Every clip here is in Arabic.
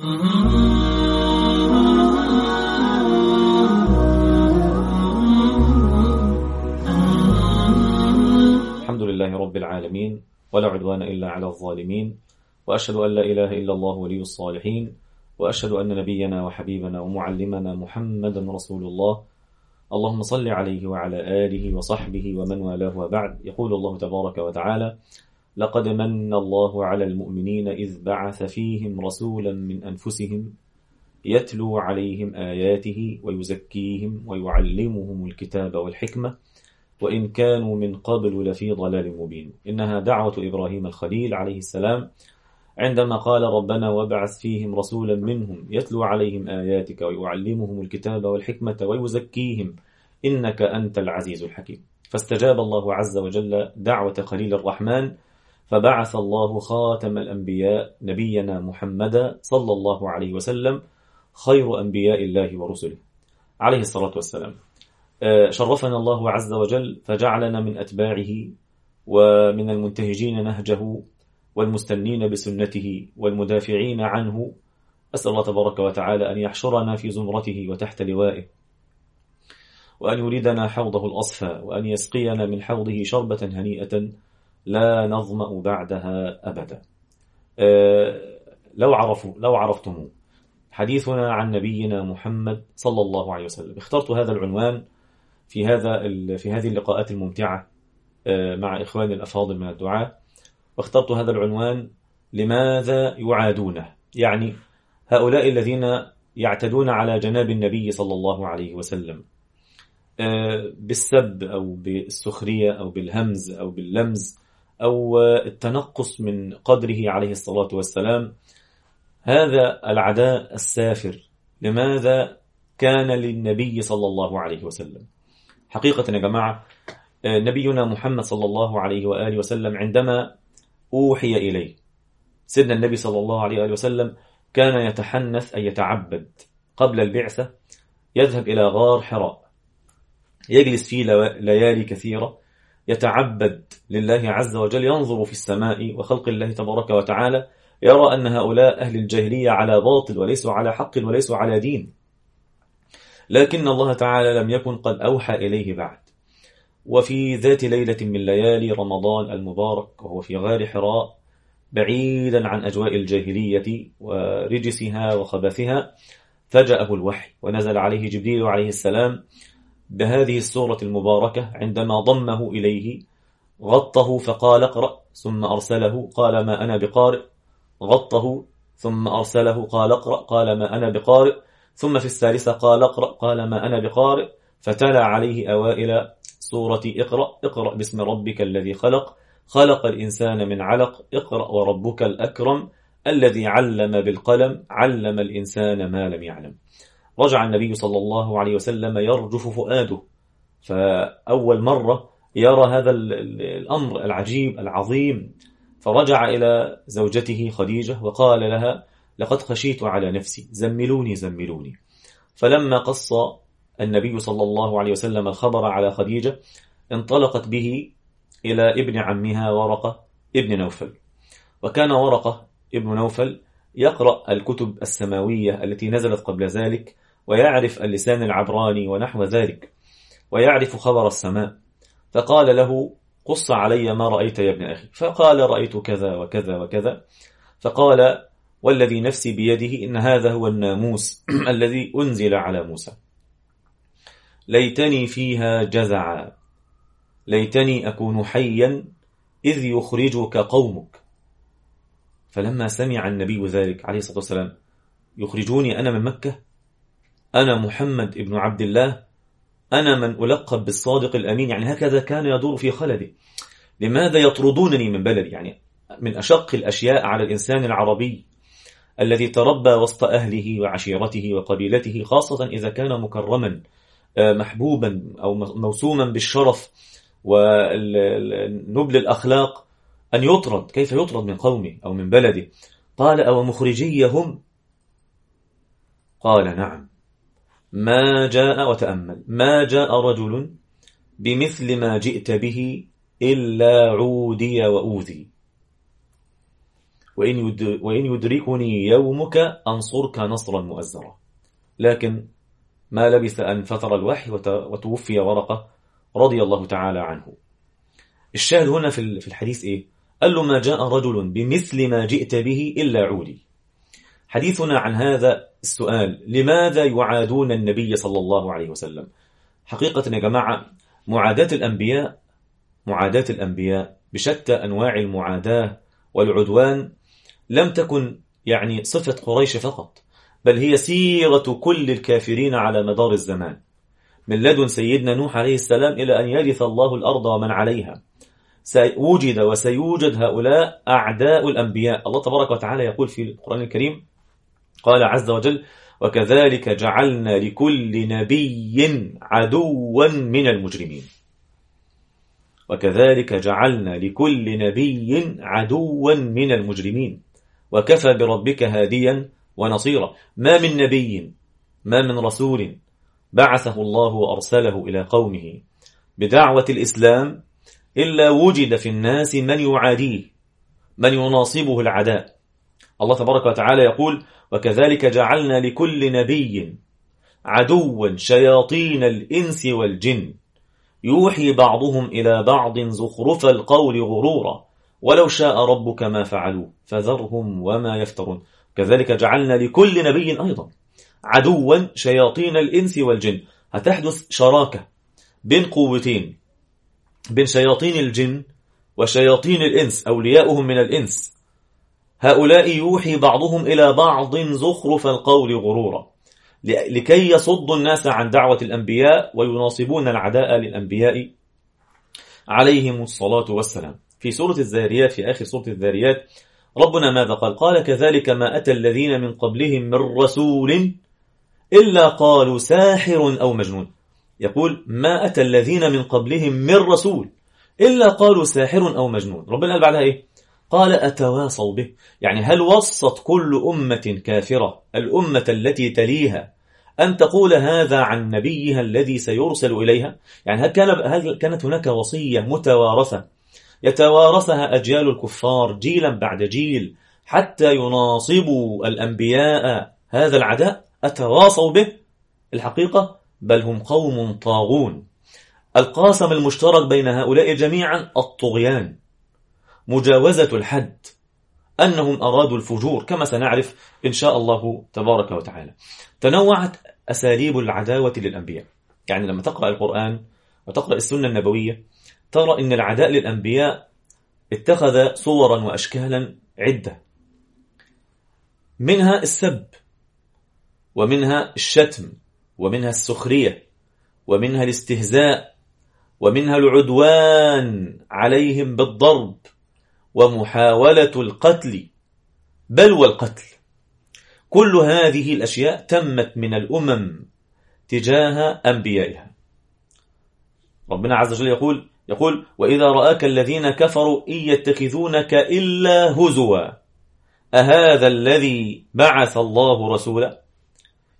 الحمد لله رب العالمين ولا عدوان إلا على الظالمين وأشهد أن لا إله إلا الله ولي الصالحين وأشهد أن نبينا وحبيبنا ومعلمنا محمدا رسول الله. اللهم صل عليه وعلى آله وصحبه ومن والاه وبعد. يقول الله تبارك وتعالى لقد من الله على المؤمنين إذ بعث فيهم رسولا من أنفسهم يتلو عليهم آياته ويزكيهم ويعلمهم الكتاب والحكمة وإن كانوا من قبل لفي ضلال مبين. إنها دعوة إبراهيم الخليل عليه السلام عندما قال ربنا وابعث فيهم رسولا منهم يتلو عليهم آياتك ويعلمهم الكتاب والحكمة ويزكيهم إنك أنت العزيز الحكيم. فاستجاب الله عز وجل دعوة خليل الرحمن فبعث الله خاتم الأنبياء نبينا محمد صلى الله عليه وسلم خير أنبياء الله ورسله. عليه الصلاة والسلام. شرفنا الله عز وجل فجعلنا من أتباعه ومن المنتهجين نهجه والمستنين بسنته والمدافعين عنه. أسأل الله تبارك وتعالى أن يحشرنا في زمرته وتحت لوائه وأن يريدنا حوضه الأصفى وأن يسقينا من حوضه شربة هنيئة لا نظمأ بعدها أبدا. لو عرفوا لو عرفتموه. حديثنا عن نبينا محمد صلى الله عليه وسلم. اخترت هذا العنوان في هذا في هذه اللقاءات الممتعة مع إخواني الأفاضل من الدعاء واخترت هذا العنوان لماذا يعادونه؟ يعني هؤلاء الذين يعتدون على جناب النبي صلى الله عليه وسلم. بالسب أو بالسخرية أو بالهمز أو باللمز. أو التنقص من قدره عليه الصلاة والسلام. هذا العداء السافر. لماذا كان للنبي صلى الله عليه وسلم؟ حقيقة يا جماعة نبينا محمد صلى الله عليه وآله وسلم عندما أوحي إليه سيدنا النبي صلى الله عليه وآله وسلم كان يتحنث أي يتعبد قبل البعثة يذهب إلى غار حراء يجلس فيه ليالي كثيرة يتعبد لله عز وجل ينظر في السماء وخلق الله تبارك وتعالى يرى أن هؤلاء أهل الجاهلية على باطل وليسوا على حق وليسوا على دين. لكن الله تعالى لم يكن قد أوحى إليه بعد. وفي ذات ليلة من ليالي رمضان المبارك وهو في غار حراء بعيدا عن أجواء الجاهلية ورجسها وخبثها فجأه الوحي ونزل عليه جبريل عليه السلام بهذه السورة المباركة عندما ضمه إليه غطه فقال اقرأ ثم أرسله قال ما أنا بقارئ غطه ثم أرسله قال اقرأ قال ما أنا بقارئ ثم في الثالثة قال اقرأ قال ما أنا بقارئ فتلا عليه أوائل سورة اقرأ اقرأ باسم ربك الذي خلق خلق الإنسان من علق اقرأ وربك الأكرم الذي علم بالقلم علم الإنسان ما لم يعلم. رجع النبي صلى الله عليه وسلم يرجف فؤاده. فأول مرة يرى هذا الأمر العجيب العظيم. فرجع إلى زوجته خديجة وقال لها لقد خشيت على نفسي. زملوني زملوني. فلما قص النبي صلى الله عليه وسلم الخبر على خديجة انطلقت به إلى ابن عمها ورقة ابن نوفل. وكان ورقة ابن نوفل يقرأ الكتب السماوية التي نزلت قبل ذلك ويعرف اللسان العبراني ونحو ذلك ويعرف خبر السماء. فقال له قص علي ما رأيت يا ابن أخي. فقال رأيت كذا وكذا وكذا. فقال والذي نفسي بيده إن هذا هو الناموس الذي أنزل على موسى. ليتني فيها جزعا ليتني أكون حيا إذ يخرجك قومك. فلما سمع النبي ذلك عليه الصلاة والسلام يخرجوني أنا من مكة؟ أنا محمد ابن عبد الله أنا من ألقب بالصادق الأمين. يعني هكذا كان يدور في خلدي. لماذا يطردونني من بلدي؟ يعني من أشق الأشياء على الإنسان العربي الذي تربى وسط أهله وعشيرته وقبيلته خاصة إذا كان مكرما محبوبا أو موسوما بالشرف ونبل الأخلاق. أن يطرد كيف يطرد من قومه أو من بلده؟ قال أو مخرجيهم؟ قال نعم. ما جاء وتأمل. ما جاء رجل بمثل ما جئت به إلا عودي وأوذي. وإن يدركني يومك أنصرك نصرا مؤزرا. لكن ما لبث أن فتر الوحي وتوفي ورقة رضي الله تعالى عنه. الشاهد هنا في الحديث إيه؟ قال له ما جاء رجل بمثل ما جئت به إلا عودي. حديثنا عن هذا السؤال لماذا يعادون النبي صلى الله عليه وسلم؟ حقيقة يا جماعة معاداة الأنبياء معاداة الأنبياء بشتى أنواع المعاداة والعدوان لم تكن يعني صفة قريش فقط بل هي سيرة كل الكافرين على مدار الزمان. من لدن سيدنا نوح عليه السلام إلى أن يرث الله الأرض ومن عليها. سيوجد وسيوجد هؤلاء أعداء الأنبياء. الله تبارك وتعالى يقول في القرآن الكريم قال عز وجل وكذلك جعلنا لكل نبي عدوا من المجرمين. وكذلك جعلنا لكل نبي عدوا من المجرمين. وكفى بربك هاديا ونصيرا. ما من نبي ما من رسول بعثه الله وأرسله إلى قومه بدعوة الإسلام إلا وجد في الناس من يعاديه من يناصبه العداء. الله تبارك وتعالى يقول وكذلك جعلنا لكل نبي عدوا شياطين الإنس والجن. يوحي بعضهم إلى بعض زخرف القول غرورا. ولو شاء ربك ما فعلوا فذرهم وما يفترون. كذلك جعلنا لكل نبي أيضا عدوا شياطين الإنس والجن. هتحدث شراكة بين قوتين بين شياطين الجن وشياطين الإنس أولياؤهم من الإنس. هؤلاء يوحي بعضهم إلى بعض زخرف القول غرورا. لكي يصدوا الناس عن دعوة الأنبياء ويناصبون العداء للأنبياء عليهم الصلاة والسلام. في سورة الذاريات في آخر سورة الذاريات ربنا ماذا قال؟ قال كذلك ما أتى الذين من قبلهم من رسول إلا قالوا ساحر أو مجنون. يقول ما أتى الذين من قبلهم من رسول إلا قالوا ساحر أو مجنون. ربنا قال بعدها إيه؟ قال أتواصوا به. يعني هل وصت كل أمة كافرة الأمة التي تليها أن تقول هذا عن نبيها الذي سيرسل إليها؟ يعني هل, كان هل كانت هناك وصية متوارثة؟ يتوارثها أجيال الكفار جيلا بعد جيل حتى يناصبوا الأنبياء هذا العداء؟ أتواصوا به؟ الحقيقة بل هم قوم طاغون. القاسم المشترك بين هؤلاء جميعا الطغيان. مجاوزة الحد أنهم أرادوا الفجور كما سنعرف إن شاء الله تبارك وتعالى. تنوعت أساليب العداوة للأنبياء. يعني لما تقرأ القرآن وتقرأ السنة النبوية ترى أن العداء للأنبياء اتخذ صورا وأشكالا عدة. منها السب ومنها الشتم ومنها السخرية ومنها الاستهزاء ومنها العدوان عليهم بالضرب. ومحاولة القتل بل والقتل. كل هذه الأشياء تمت من الأمم تجاه أنبيائها. ربنا عز وجل يقول يقول وإذا رآك الذين كفروا إن يتخذونك إلا هزوا أهذا الذي بعث الله رسولا؟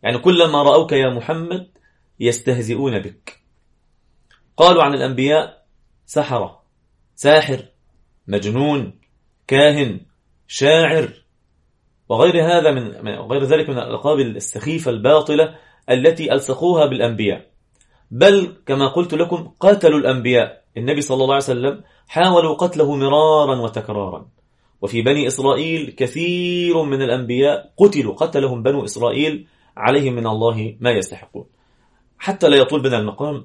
يعني كلما رأوك يا محمد يستهزئون بك. قالوا عن الأنبياء سحرة ساحر مجنون كاهن شاعر وغير هذا من غير ذلك من الألقاب السخيفة الباطلة التي ألصقوها بالأنبياء. بل كما قلت لكم قاتلوا الأنبياء. النبي صلى الله عليه وسلم حاولوا قتله مرارا وتكرارا. وفي بني إسرائيل كثير من الأنبياء قتلوا قتلهم بنو إسرائيل عليهم من الله ما يستحقون. حتى لا يطول بنا المقام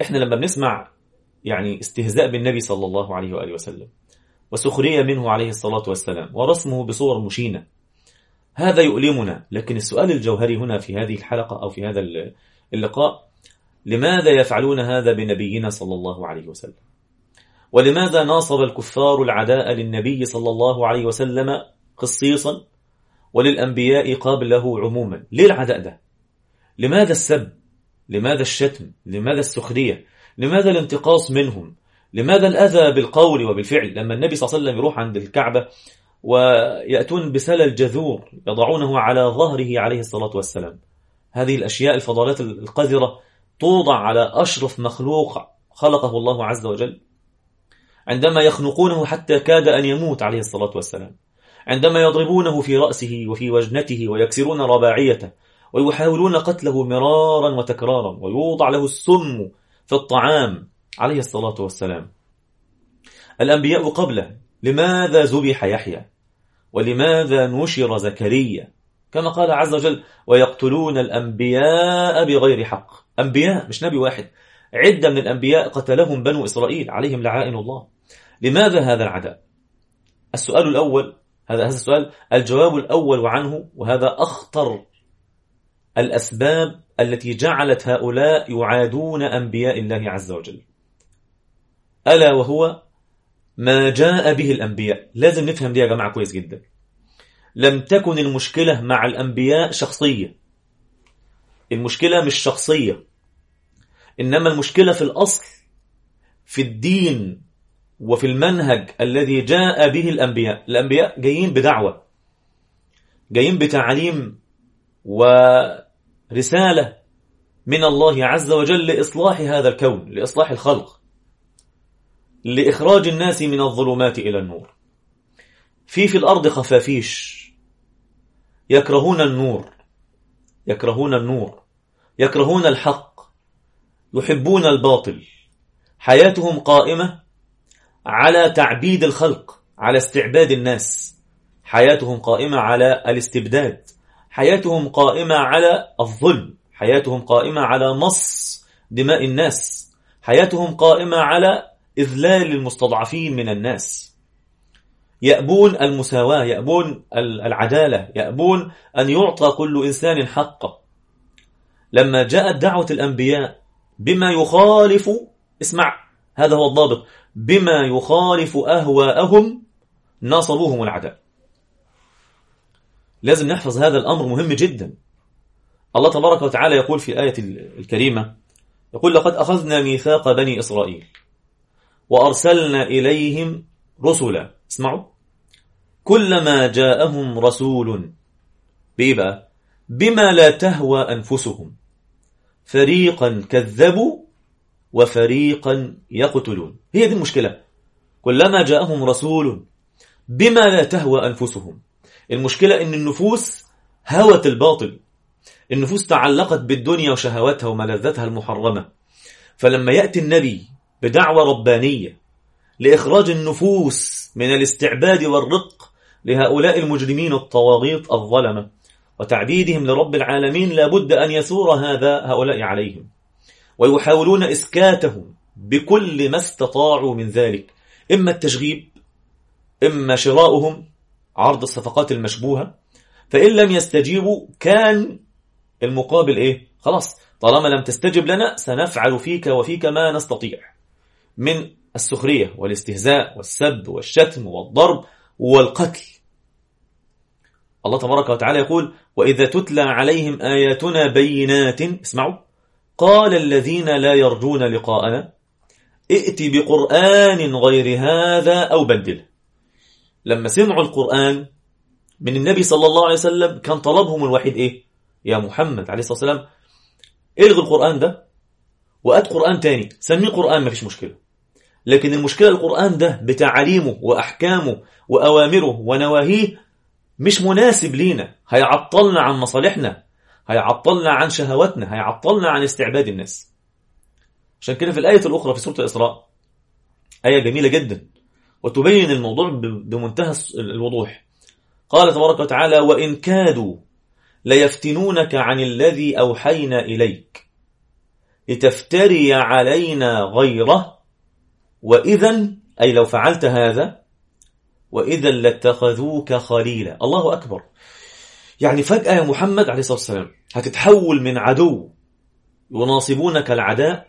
إحنا لما بنسمع يعني استهزاء بالنبي صلى الله عليه وآله وسلم وسخرية منه عليه الصلاة والسلام ورسمه بصور مشينة. هذا يؤلمنا لكن السؤال الجوهري هنا في هذه الحلقة أو في هذا اللقاء لماذا يفعلون هذا بنبينا صلى الله عليه وسلم؟ ولماذا ناصب الكفار العداء للنبي صلى الله عليه وسلم خصيصا وللأنبياء قبله عموما؟ ليه العداء ده؟ لماذا السب لماذا الشتم؟ لماذا السخرية؟ لماذا الانتقاص منهم؟ لماذا الأذى بالقول وبالفعل؟ لما النبي صلى الله عليه وسلم يروح عند الكعبة ويأتون بسل الجذور يضعونه على ظهره عليه الصلاة والسلام. هذه الأشياء الفضلات القذرة توضع على أشرف مخلوق خلقه الله عز وجل. عندما يخنقونه حتى كاد أن يموت عليه الصلاة والسلام. عندما يضربونه في رأسه وفي وجنته ويكسرون رباعيته ويحاولون قتله مرارا وتكرارا ويوضع له السم في الطعام عليه الصلاة والسلام. الأنبياء قبله لماذا ذبح يحيى؟ ولماذا نشر زكريا؟ كما قال عز وجل ويقتلون الأنبياء بغير حق. أنبياء مش نبي واحد. عدة من الأنبياء قتلهم بنو إسرائيل عليهم لعائن الله. لماذا هذا العداء؟ السؤال الأول هذا هذا السؤال الجواب الأول عنه وهذا أخطر الأسباب التي جعلت هؤلاء يعادون أنبياء الله عز وجل. ألا وهو ما جاء به الأنبياء. لازم نفهم دي يا جماعة كويس جدا. لم تكن المشكلة مع الأنبياء شخصية. المشكلة مش شخصية. إنما المشكلة في الأصل في الدين وفي المنهج الذي جاء به الأنبياء. الأنبياء جايين بدعوة جايين بتعليم ورسالة من الله عز وجل لإصلاح هذا الكون لإصلاح الخلق لإخراج الناس من الظلمات إلى النور. في في الأرض خفافيش يكرهون النور يكرهون النور يكرهون الحق يحبون الباطل. حياتهم قائمة على تعبيد الخلق على استعباد الناس. حياتهم قائمة على الاستبداد. حياتهم قائمة على الظلم حياتهم قائمة على مص دماء الناس حياتهم قائمة على إذلال المستضعفين من الناس. يأبون المساواة يأبون العدالة يأبون أن يعطى كل إنسان حقه لما جاءت دعوة الأنبياء بما يخالف اسمع هذا هو الضابط بما يخالف أهواءهم ناصروهم العداء لازم نحفظ هذا الأمر مهم جدا. الله تبارك وتعالى يقول في الآية الكريمة يقول لقد أخذنا ميثاق بني إسرائيل وأرسلنا إليهم رسلا. اسمعوا. كلما جاءهم رسول بإيه بما لا تهوى أنفسهم. فريقا كذبوا وفريقا يقتلون. هي دي المشكلة. كلما جاءهم رسول بما لا تهوى أنفسهم. المشكلة أن النفوس هوت الباطل. النفوس تعلقت بالدنيا وشهواتها وملذاتها المحرمة. فلما يأتي النبي بدعوة ربانية لإخراج النفوس من الاستعباد والرق لهؤلاء المجرمين الطواغيط الظلمة وتعبيدهم لرب العالمين لابد أن يثور هذا هؤلاء عليهم. ويحاولون إسكاتهم بكل ما استطاعوا من ذلك. إما التشغيب إما شراؤهم عرض الصفقات المشبوهة فإن لم يستجيبوا كان المقابل إيه؟ خلاص طالما لم تستجب لنا سنفعل فيك وفيك ما نستطيع. من السخرية والاستهزاء والسب والشتم والضرب والقتل. الله تبارك وتعالى يقول وإذا تتلى عليهم آياتنا بينات اسمعوا قال الذين لا يرجون لقاءنا ائت بقرآن غير هذا أو بدله لما سمعوا القرآن من النبي صلى الله عليه وسلم كان طلبهم الوحيد إيه؟ يا محمد عليه الصلاة والسلام. الغي القرآن ده وأت قرآن تاني. سميه قرآن ما فيش مشكلة. لكن المشكلة القرآن ده بتعاليمه وأحكامه وأوامره ونواهيه مش مناسب لينا. هيعطلنا عن مصالحنا هيعطلنا عن شهواتنا هيعطلنا عن استعباد الناس. عشان كده في الآية الأخرى في سورة الإسراء آية جميلة جدا. وتبين الموضوع بمنتهى الوضوح. قال تبارك وتعالى وإن كادوا ليفتنونك عن الذي أوحينا إليك لتفتري علينا غيره وإذا أي لو فعلت هذا وإذا لاتخذوك خليلا. الله أكبر. يعني فجأة يا محمد عليه الصلاة والسلام هتتحول من عدو يناصبونك العداء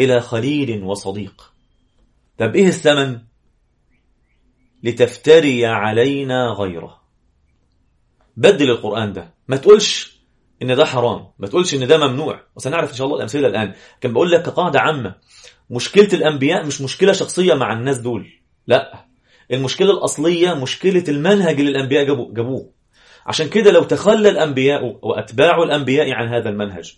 إلى خليل وصديق. طب إيه الثمن؟ لتفتري علينا غيره. بدل القرآن ده. ما تقولش إن ده حرام. ما تقولش إن ده ممنوع. وسنعرف إن شاء الله الأمثلة الآن. كان بقول لك كقاعدة عامة مشكلة الأنبياء مش مشكلة شخصية مع الناس دول. لا. المشكلة الأصلية مشكلة المنهج اللي الأنبياء جابوه. عشان كده لو تخلى الأنبياء وأتباع الأنبياء عن هذا المنهج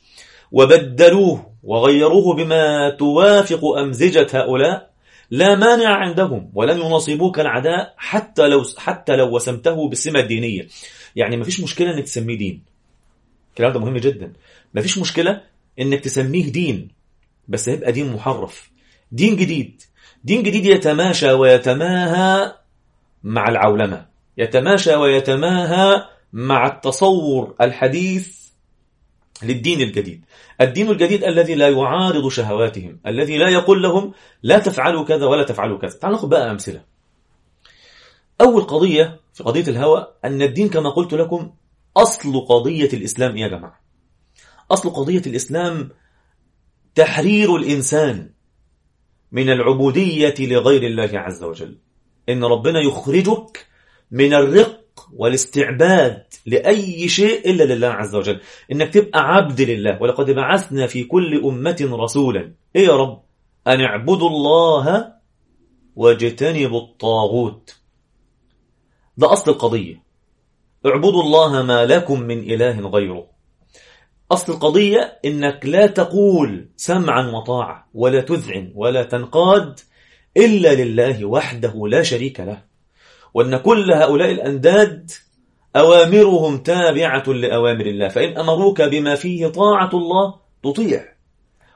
وبدلوه وغيروه بما توافق أمزجة هؤلاء لا مانع عندهم ولن يناصبوك العداء حتى لو حتى لو وسمته بالسمة الدينية. يعني ما فيش مشكلة إنك تسميه دين. الكلام ده مهم جدا. ما فيش مشكلة إنك تسميه دين بس هيبقى دين محرف. دين جديد. دين جديد يتماشى ويتماهى مع العولمة. يتماشى ويتماهى مع التصور الحديث للدين الجديد. الدين الجديد الذي لا يعارض شهواتهم الذي لا يقول لهم لا تفعلوا كذا ولا تفعلوا كذا. تعالوا ناخذ بقى أمثلة. أول قضية في قضية الهوى أن الدين كما قلت لكم أصل قضية الإسلام يا جماعة؟ أصل قضية الإسلام تحرير الإنسان من العبودية لغير الله عز وجل. إن ربنا يخرجك من الرق والاستعباد لأي شيء إلا لله عز وجل. إنك تبقى عبد لله. ولقد بعثنا في كل أمة رسولا. إيه يا رب؟ أن اعبدوا الله واجتنبوا الطاغوت. ده أصل القضية. اعبدوا الله ما لكم من إله غيره. أصل القضية إنك لا تقول سمعا وطاعة ولا تذعن ولا تنقاد إلا لله وحده لا شريك له. وأن كل هؤلاء الأنداد أوامرهم تابعة لأوامر الله. فإن أمروك بما فيه طاعة الله تطيع.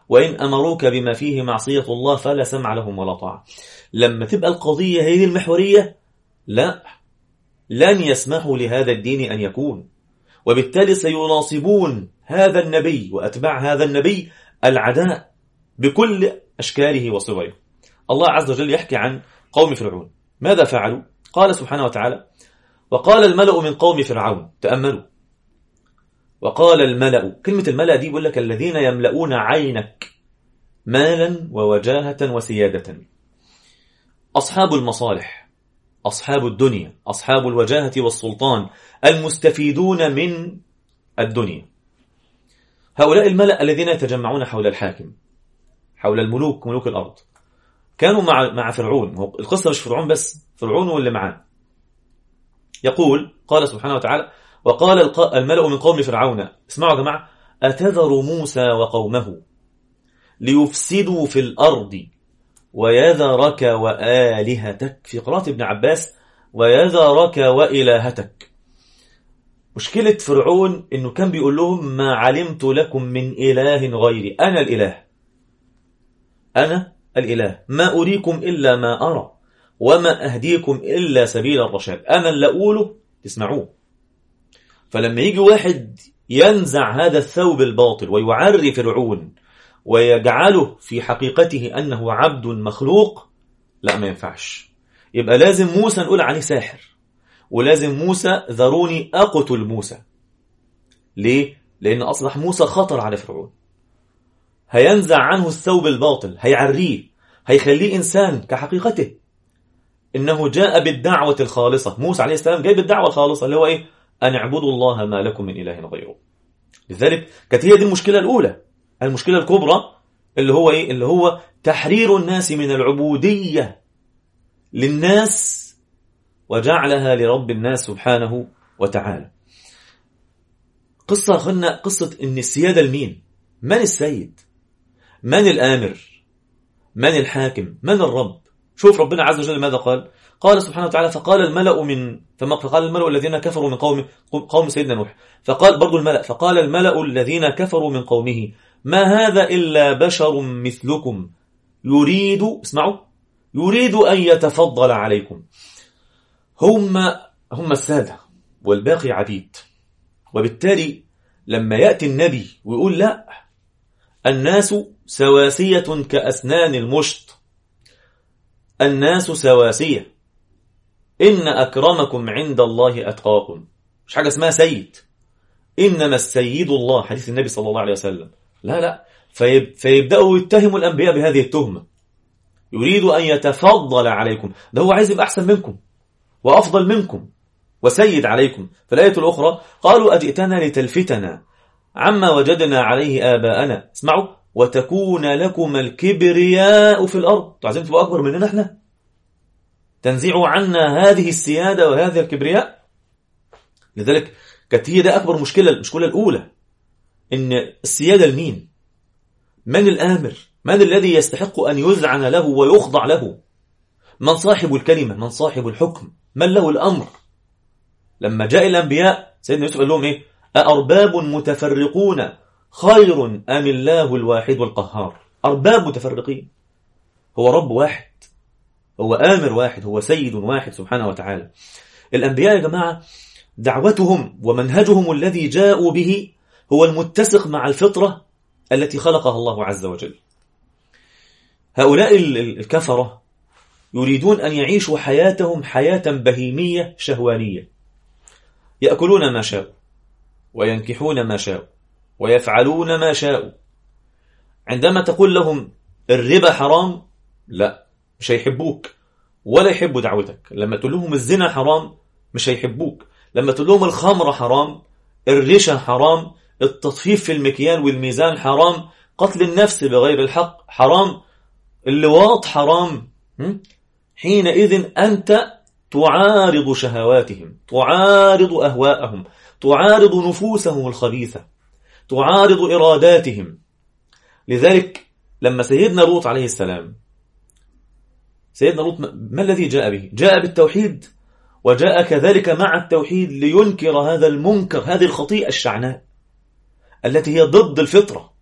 وإن أمروك بما فيه معصية الله فلا سمع لهم ولا طاعة. لما تبقى القضية هي المحورية لا لن يسمحوا لهذا الدين أن يكون. وبالتالي سيناصبون هذا النبي وأتباع هذا النبي العداء بكل أشكاله وصوره. الله عز وجل يحكي عن قوم فرعون. ماذا فعلوا؟ قال سبحانه وتعالى وقال الملأ من قوم فرعون تأملوا. وقال الملأ كلمة الملأ دي بيقول لك الذين يملؤون عينك مالا ووجاهة وسيادة. أصحاب المصالح أصحاب الدنيا أصحاب الوجاهة والسلطان المستفيدون من الدنيا. هؤلاء الملأ الذين يتجمعون حول الحاكم حول الملوك ملوك الأرض. كانوا مع مع فرعون. القصة مش فرعون بس فرعون واللي معاه. يقول قال سبحانه وتعالى وقال الملأ من قوم فرعون اسمعوا يا جماعة أتذر موسى وقومه ليفسدوا في الأرض ويذرك وآلهتك في قراءة ابن عباس ويذرك وإلهتك. مشكلة فرعون إنه كان بيقول لهم ما علمت لكم من إله غيري. أنا الإله. أنا الإله. ما أريكم إلا ما أرى وما أهديكم إلا سبيل الرشاد. أنا اللي أقوله تسمعوه فلما يجي واحد ينزع هذا الثوب الباطل ويعري فرعون ويجعله في حقيقته أنه عبد مخلوق لا ما ينفعش. يبقى لازم موسى نقول عليه ساحر ولازم موسى ذروني أقتل موسى. ليه؟ لأن أصبح موسى خطر على فرعون. هينزع عنه الثوب الباطل هيعريه هيخليه إنسان كحقيقته. إنه جاء بالدعوة الخالصة. موسى عليه السلام جاي بالدعوة الخالصة اللي هو إيه؟ أن اعبدوا الله ما لكم من إله غيره. لذلك كانت هي دي المشكلة الأولى. المشكلة الكبرى اللي هو إيه؟ اللي هو تحرير الناس من العبودية للناس وجعلها لرب الناس سبحانه وتعالى. قصة خلنا قصة إن السيادة المين من السيد؟ من الآمر؟ من الحاكم؟ من الرب؟ شوف ربنا عز وجل ماذا قال. قال سبحانه وتعالى فقال الملأ من فقال الملأ الذين كفروا من قوم قوم سيدنا نوح. فقال برضو الملأ فقال الملأ الذين كفروا من قومه ما هذا إلا بشر مثلكم. يريد اسمعوا يريد أن يتفضل عليكم. هم هم السادة والباقي عبيد. وبالتالي لما يأتي النبي ويقول لا الناس سواسية كأسنان المشط. الناس سواسية. إن أكرمكم عند الله أتقاكم. مش حاجة اسمها سيد. إنما السيد الله. حديث النبي صلى الله عليه وسلم. لا لا. فيب فيبدأوا يتهموا الأنبياء بهذه التهمة. يريد أن يتفضل عليكم. ده هو عايز يبقى أحسن منكم. وأفضل منكم. وسيد عليكم. في الآية الأخرى قالوا أجئتنا لتلفتنا. عما وجدنا عليه آباءنا. اسمعوا. وتكون لكم الكبرياء في الأرض. عايزين تبقوا أكبر مننا إحنا. تنزعوا عنا هذه السيادة وهذا الكبرياء. لذلك كانت هي ده أكبر مشكلة المشكلة الأولى. إن السيادة لمين؟ من الآمر؟ من الذي يستحق أن يذعن له ويخضع له؟ من صاحب الكلمة؟ من صاحب الحكم؟ من له الأمر؟ لما جاء الأنبياء سيدنا يوسف قال لهم إيه؟ أأرباب متفرقون خير أم الله الواحد القهار؟ أرباب متفرقين. هو رب واحد هو آمر واحد هو سيد واحد سبحانه وتعالى. الأنبياء يا جماعة دعوتهم ومنهجهم الذي جاءوا به هو المتسق مع الفطرة التي خلقها الله عز وجل. هؤلاء الكفرة يريدون أن يعيشوا حياتهم حياة بهيمية شهوانية. يأكلون ما شاءوا. وينكحون ما شاءوا ويفعلون ما شاءوا. عندما تقول لهم الربا حرام لا مش هيحبوك ولا يحبوا دعوتك. لما تقول لهم الزنا حرام مش هيحبوك. لما تقول لهم الخمر حرام الرشا حرام التطفيف في المكيال والميزان حرام قتل النفس بغير الحق حرام اللواط حرام. حينئذ أنت تعارض شهواتهم تعارض أهواءهم. تعارض نفوسهم الخبيثة تعارض إراداتهم. لذلك لما سيدنا لوط عليه السلام سيدنا لوط ما الذي جاء به؟ جاء بالتوحيد وجاء كذلك مع التوحيد لينكر هذا المنكر هذه الخطيئة الشعناء التي هي ضد الفطرة.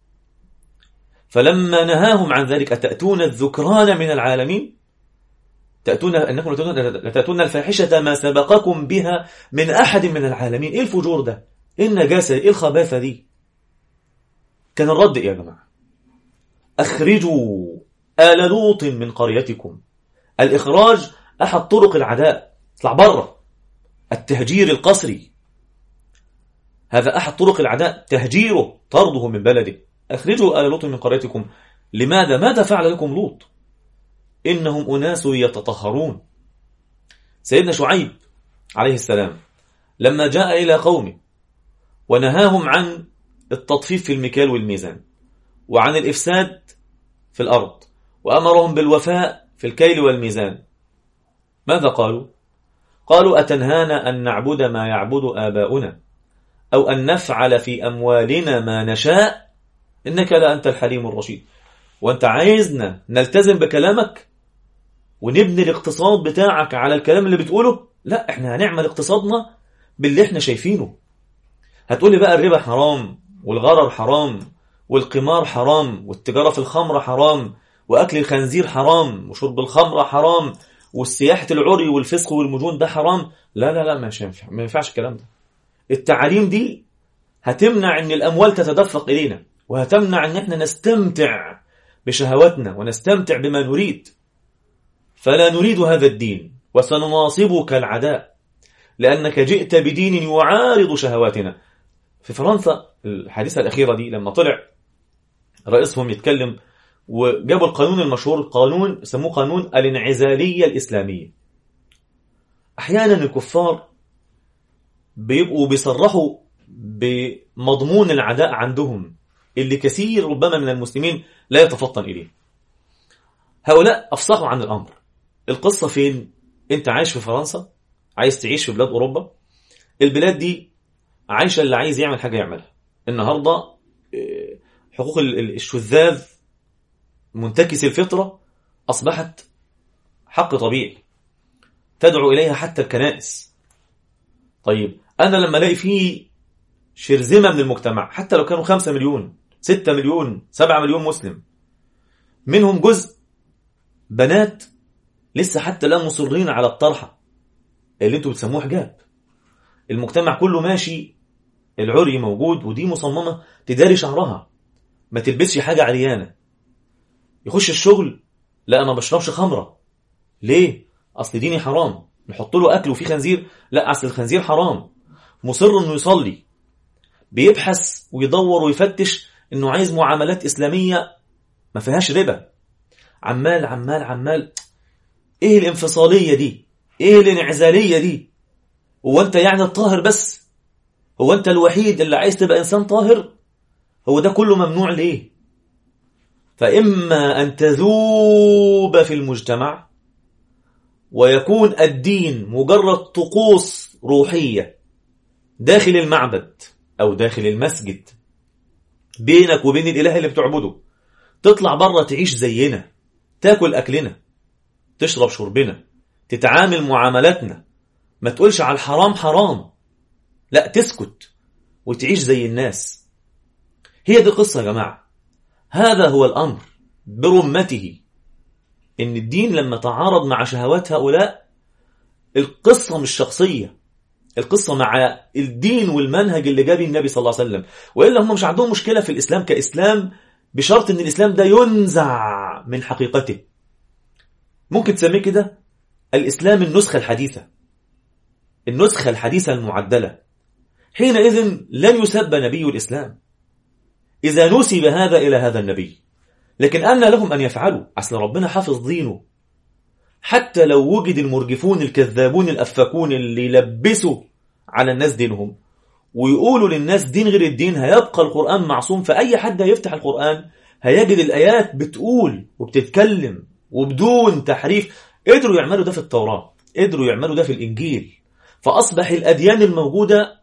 فلما نهاهم عن ذلك أتأتون الذكران من العالمين؟ تأتون أنكم لتأتون الفاحشة ما سبقكم بها من أحد من العالمين. إيه الفجور ده؟ إيه النجاسة إيه الخباثة دي؟ كان الرد إيه يا جماعة؟ أخرجوا آل لوط من قريتكم. الإخراج أحد طرق العداء. اطلع بره التهجير القسري. هذا أحد طرق العداء. تهجيره طرده من بلده. أخرجوا آل لوط من قريتكم. لماذا؟ ماذا فعل لكم لوط؟ إنهم أناس يتطهرون. سيدنا شعيب عليه السلام لما جاء إلى قومه ونهاهم عن التطفيف في المكيال والميزان وعن الإفساد في الأرض وأمرهم بالوفاء في الكيل والميزان ماذا قالوا؟ قالوا أتنهانا أن نعبد ما يعبد آباؤنا أو أن نفعل في أموالنا ما نشاء؟ إنك لا أنت الحليم الرشيد. وأنت عايزنا نلتزم بكلامك ونبني الاقتصاد بتاعك على الكلام اللي بتقوله؟ لا إحنا هنعمل اقتصادنا باللي إحنا شايفينه. هتقولي بقى الربا حرام والغرر حرام والقمار حرام والتجارة في الخمر حرام وأكل الخنزير حرام وشرب الخمر حرام والسياحة العري والفسق والمجون ده حرام. لا لا لا مش ما ينفعش الكلام ده. التعاليم دي هتمنع إن الأموال تتدفق إلينا وهتمنع إن إحنا نستمتع بشهواتنا ونستمتع بما نريد. فلا نريد هذا الدين وسنناصبك العداء لأنك جئت بدين يعارض شهواتنا. في فرنسا الحادثة الأخيرة دي لما طلع رئيسهم يتكلم وجابوا القانون المشهور القانون سموه قانون الانعزالية الإسلامية. أحيانا الكفار بيبقوا بيصرحوا بمضمون العداء عندهم اللي كثير ربما من المسلمين لا يتفطن إليه. هؤلاء أفصحوا عن الأمر. القصة فين؟ أنت عايش في فرنسا عايز تعيش في بلاد أوروبا. البلاد دي عايشة اللي عايز يعمل حاجة يعملها. النهاردة آه، حقوق الشذاذ منتكس الفطرة أصبحت حق طبيعي. تدعو إليها حتى الكنائس. طيب أنا لما ألاقي فيه شرذمة من المجتمع حتى لو كانوا خمسة مليون ستة مليون سبعة مليون مسلم منهم جزء بنات لسه حتى الآن مصرين على الطرحة. اللي أنتوا بتسموه حجاب. المجتمع كله ماشي العري موجود ودي مصممة تداري شعرها. ما تلبسش حاجة عريانة. يخش الشغل لا أنا بشربش خمرة. ليه؟ أصل ديني حرام. نحط له أكل وفيه خنزير. لا أصل الخنزير حرام. مصر أنه يصلي. بيبحث ويدور ويفتش أنه عايز معاملات إسلامية ما فيهاش ربا. عمال عمال عمال. إيه الانفصالية دي؟ إيه الانعزالية دي؟ هو أنت يعني الطاهر بس؟ هو أنت الوحيد اللي عايز تبقى إنسان طاهر؟ هو ده كله ممنوع ليه؟ فإما أن تذوب في المجتمع ويكون الدين مجرد طقوس روحية داخل المعبد أو داخل المسجد بينك وبين الإله اللي بتعبده. تطلع بره تعيش زينا تاكل أكلنا. تشرب شربنا تتعامل معاملاتنا. ما تقولش على الحرام حرام. لا تسكت وتعيش زي الناس. هي دي القصة يا جماعة. هذا هو الأمر برمته. إن الدين لما تعارض مع شهوات هؤلاء القصة مش شخصية. القصة مع الدين والمنهج اللي جابه النبي صلى الله عليه وسلم. وإلا هم مش عندهم مشكلة في الإسلام كإسلام بشرط إن الإسلام ده ينزع من حقيقته. ممكن تسميه كده الإسلام النسخة الحديثة. النسخة الحديثة المعدلة. حينئذ لن يسب نبي الإسلام. إذا نسب هذا إلى هذا النبي. لكن أن لهم أن يفعلوا. أصل ربنا حافظ دينه. حتى لو وجد المرجفون الكذابون الأفاكون اللي يلبسوا على الناس دينهم ويقولوا للناس دين غير الدين هيبقى القرآن معصوم. فأي حد هيفتح القرآن هيجد الآيات بتقول وبتتكلم. وبدون تحريف قدروا يعملوا ده في التوراة قدروا يعملوا ده في الإنجيل. فأصبح الأديان الموجودة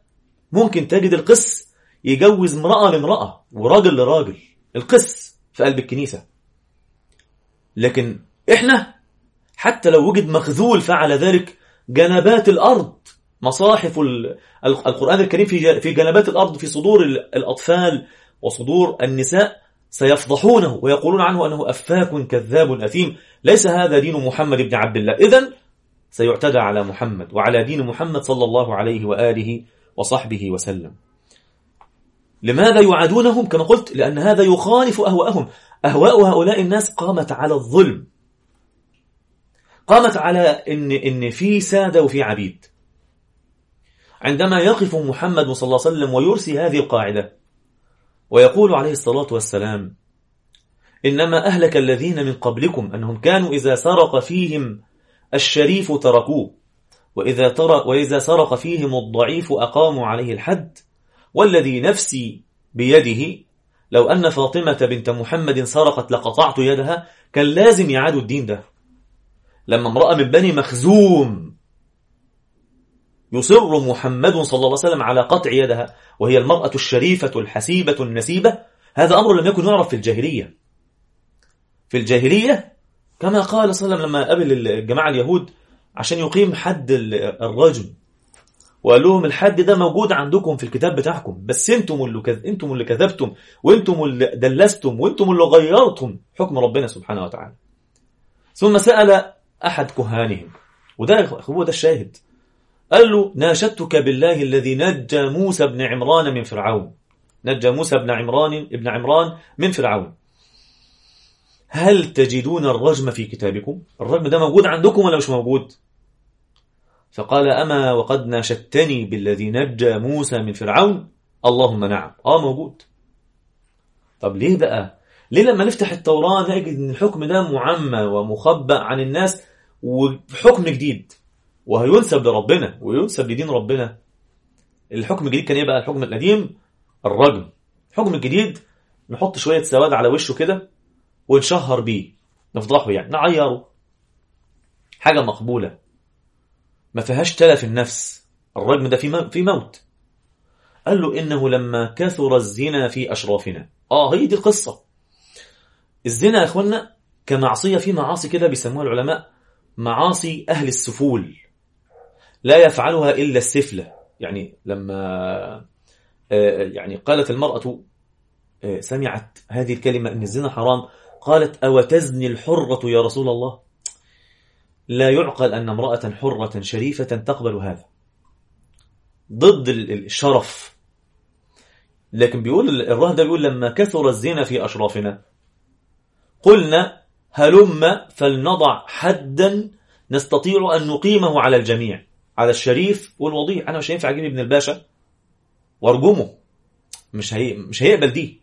ممكن تجد القس يجوز امرأة لامرأة وراجل لراجل القس في قلب الكنيسة. لكن إحنا حتى لو وجد مخذول فعل ذلك جنبات الأرض مصاحف القرآن الكريم في جنبات الأرض في صدور الأطفال وصدور النساء سيفضحونه ويقولون عنه أنه أفاك كذاب أثيم. ليس هذا دين محمد بن عبد الله. إذن سيعتدى على محمد وعلى دين محمد صلى الله عليه وآله وصحبه وسلم. لماذا يعادونهم؟ كما قلت لأن هذا يخالف أهواءهم. أهواء هؤلاء الناس قامت على الظلم. قامت على إن, إن في سادة وفي عبيد. عندما يقف محمد صلى الله عليه وسلم ويرسي هذه القاعدة ويقول عليه الصلاة والسلام إنما أهلك الذين من قبلكم أنهم كانوا إذا سرق فيهم الشريف تركوه وإذا, ترك وإذا سرق فيهم الضعيف أقاموا عليه الحد والذي نفسي بيده لو أن فاطمة بنت محمد سرقت لقطعت يدها كان لازم يعادوا الدين ده. لما امرأة من بني مخزوم يصر محمد صلى الله عليه وسلم على قطع يدها وهي المرأة الشريفة الحسيبة النسيبة. هذا أمر لم يكن يعرف في الجاهلية. في الجاهلية كما قال صلى الله عليه وسلم لما قابل الجماعة اليهود عشان يقيم حد الرجل. وقال لهم الحد ده موجود عندكم في الكتاب بتاعكم بس أنتم اللي كذ... أنتم اللي كذبتم وأنتم اللي دلستم وأنتم اللي غيرتم حكم ربنا سبحانه وتعالى. ثم سأل أحد كهانهم وده هو ده الشاهد. قال له ناشدتك بالله الذي نجى موسى بن عمران من فرعون. نجى موسى بن عمران ابن عمران من فرعون. هل تجدون الرجم في كتابكم؟ الرجم ده موجود عندكم ولا مش موجود؟ فقال أما وقد ناشدتني بالذي نجى موسى من فرعون؟ اللهم نعم. آه موجود. طب ليه بقى؟ ليه لما نفتح التوراة نجد إن الحكم ده معمى ومخبأ عن الناس وحكم جديد؟ وهينسب لربنا وينسب لدين ربنا. الحكم الجديد كان إيه بقى؟ الحكم القديم الرجم. الحكم الجديد نحط شوية سواد على وشه كده ونشهر بيه. نفضحه يعني نعيره. حاجة مقبولة. ما فيهاش تلف النفس. الرجم ده في موت. قال له إنه لما كثر الزنا في أشرافنا. آه هي دي القصة. الزنا يا أخوانا كمعصية في معاصي كده بيسموها العلماء معاصي أهل السفول. لا يفعلها إلا السفلة. يعني لما يعني قالت المرأة سمعت هذه الكلمة أن الزنا حرام قالت أو تزني الحرة يا رسول الله؟ لا يعقل أن امرأة حرة شريفة تقبل هذا. ضد الشرف. لكن بيقول الراه ده بيقول لما كثر الزنا في أشرافنا قلنا هلم فلنضع حدا نستطيع أن نقيمه على الجميع. على الشريف والوضيع. أنا مش هينفع أجيب ابن الباشا وأرجمه. مش هي... مش هيقبل دي.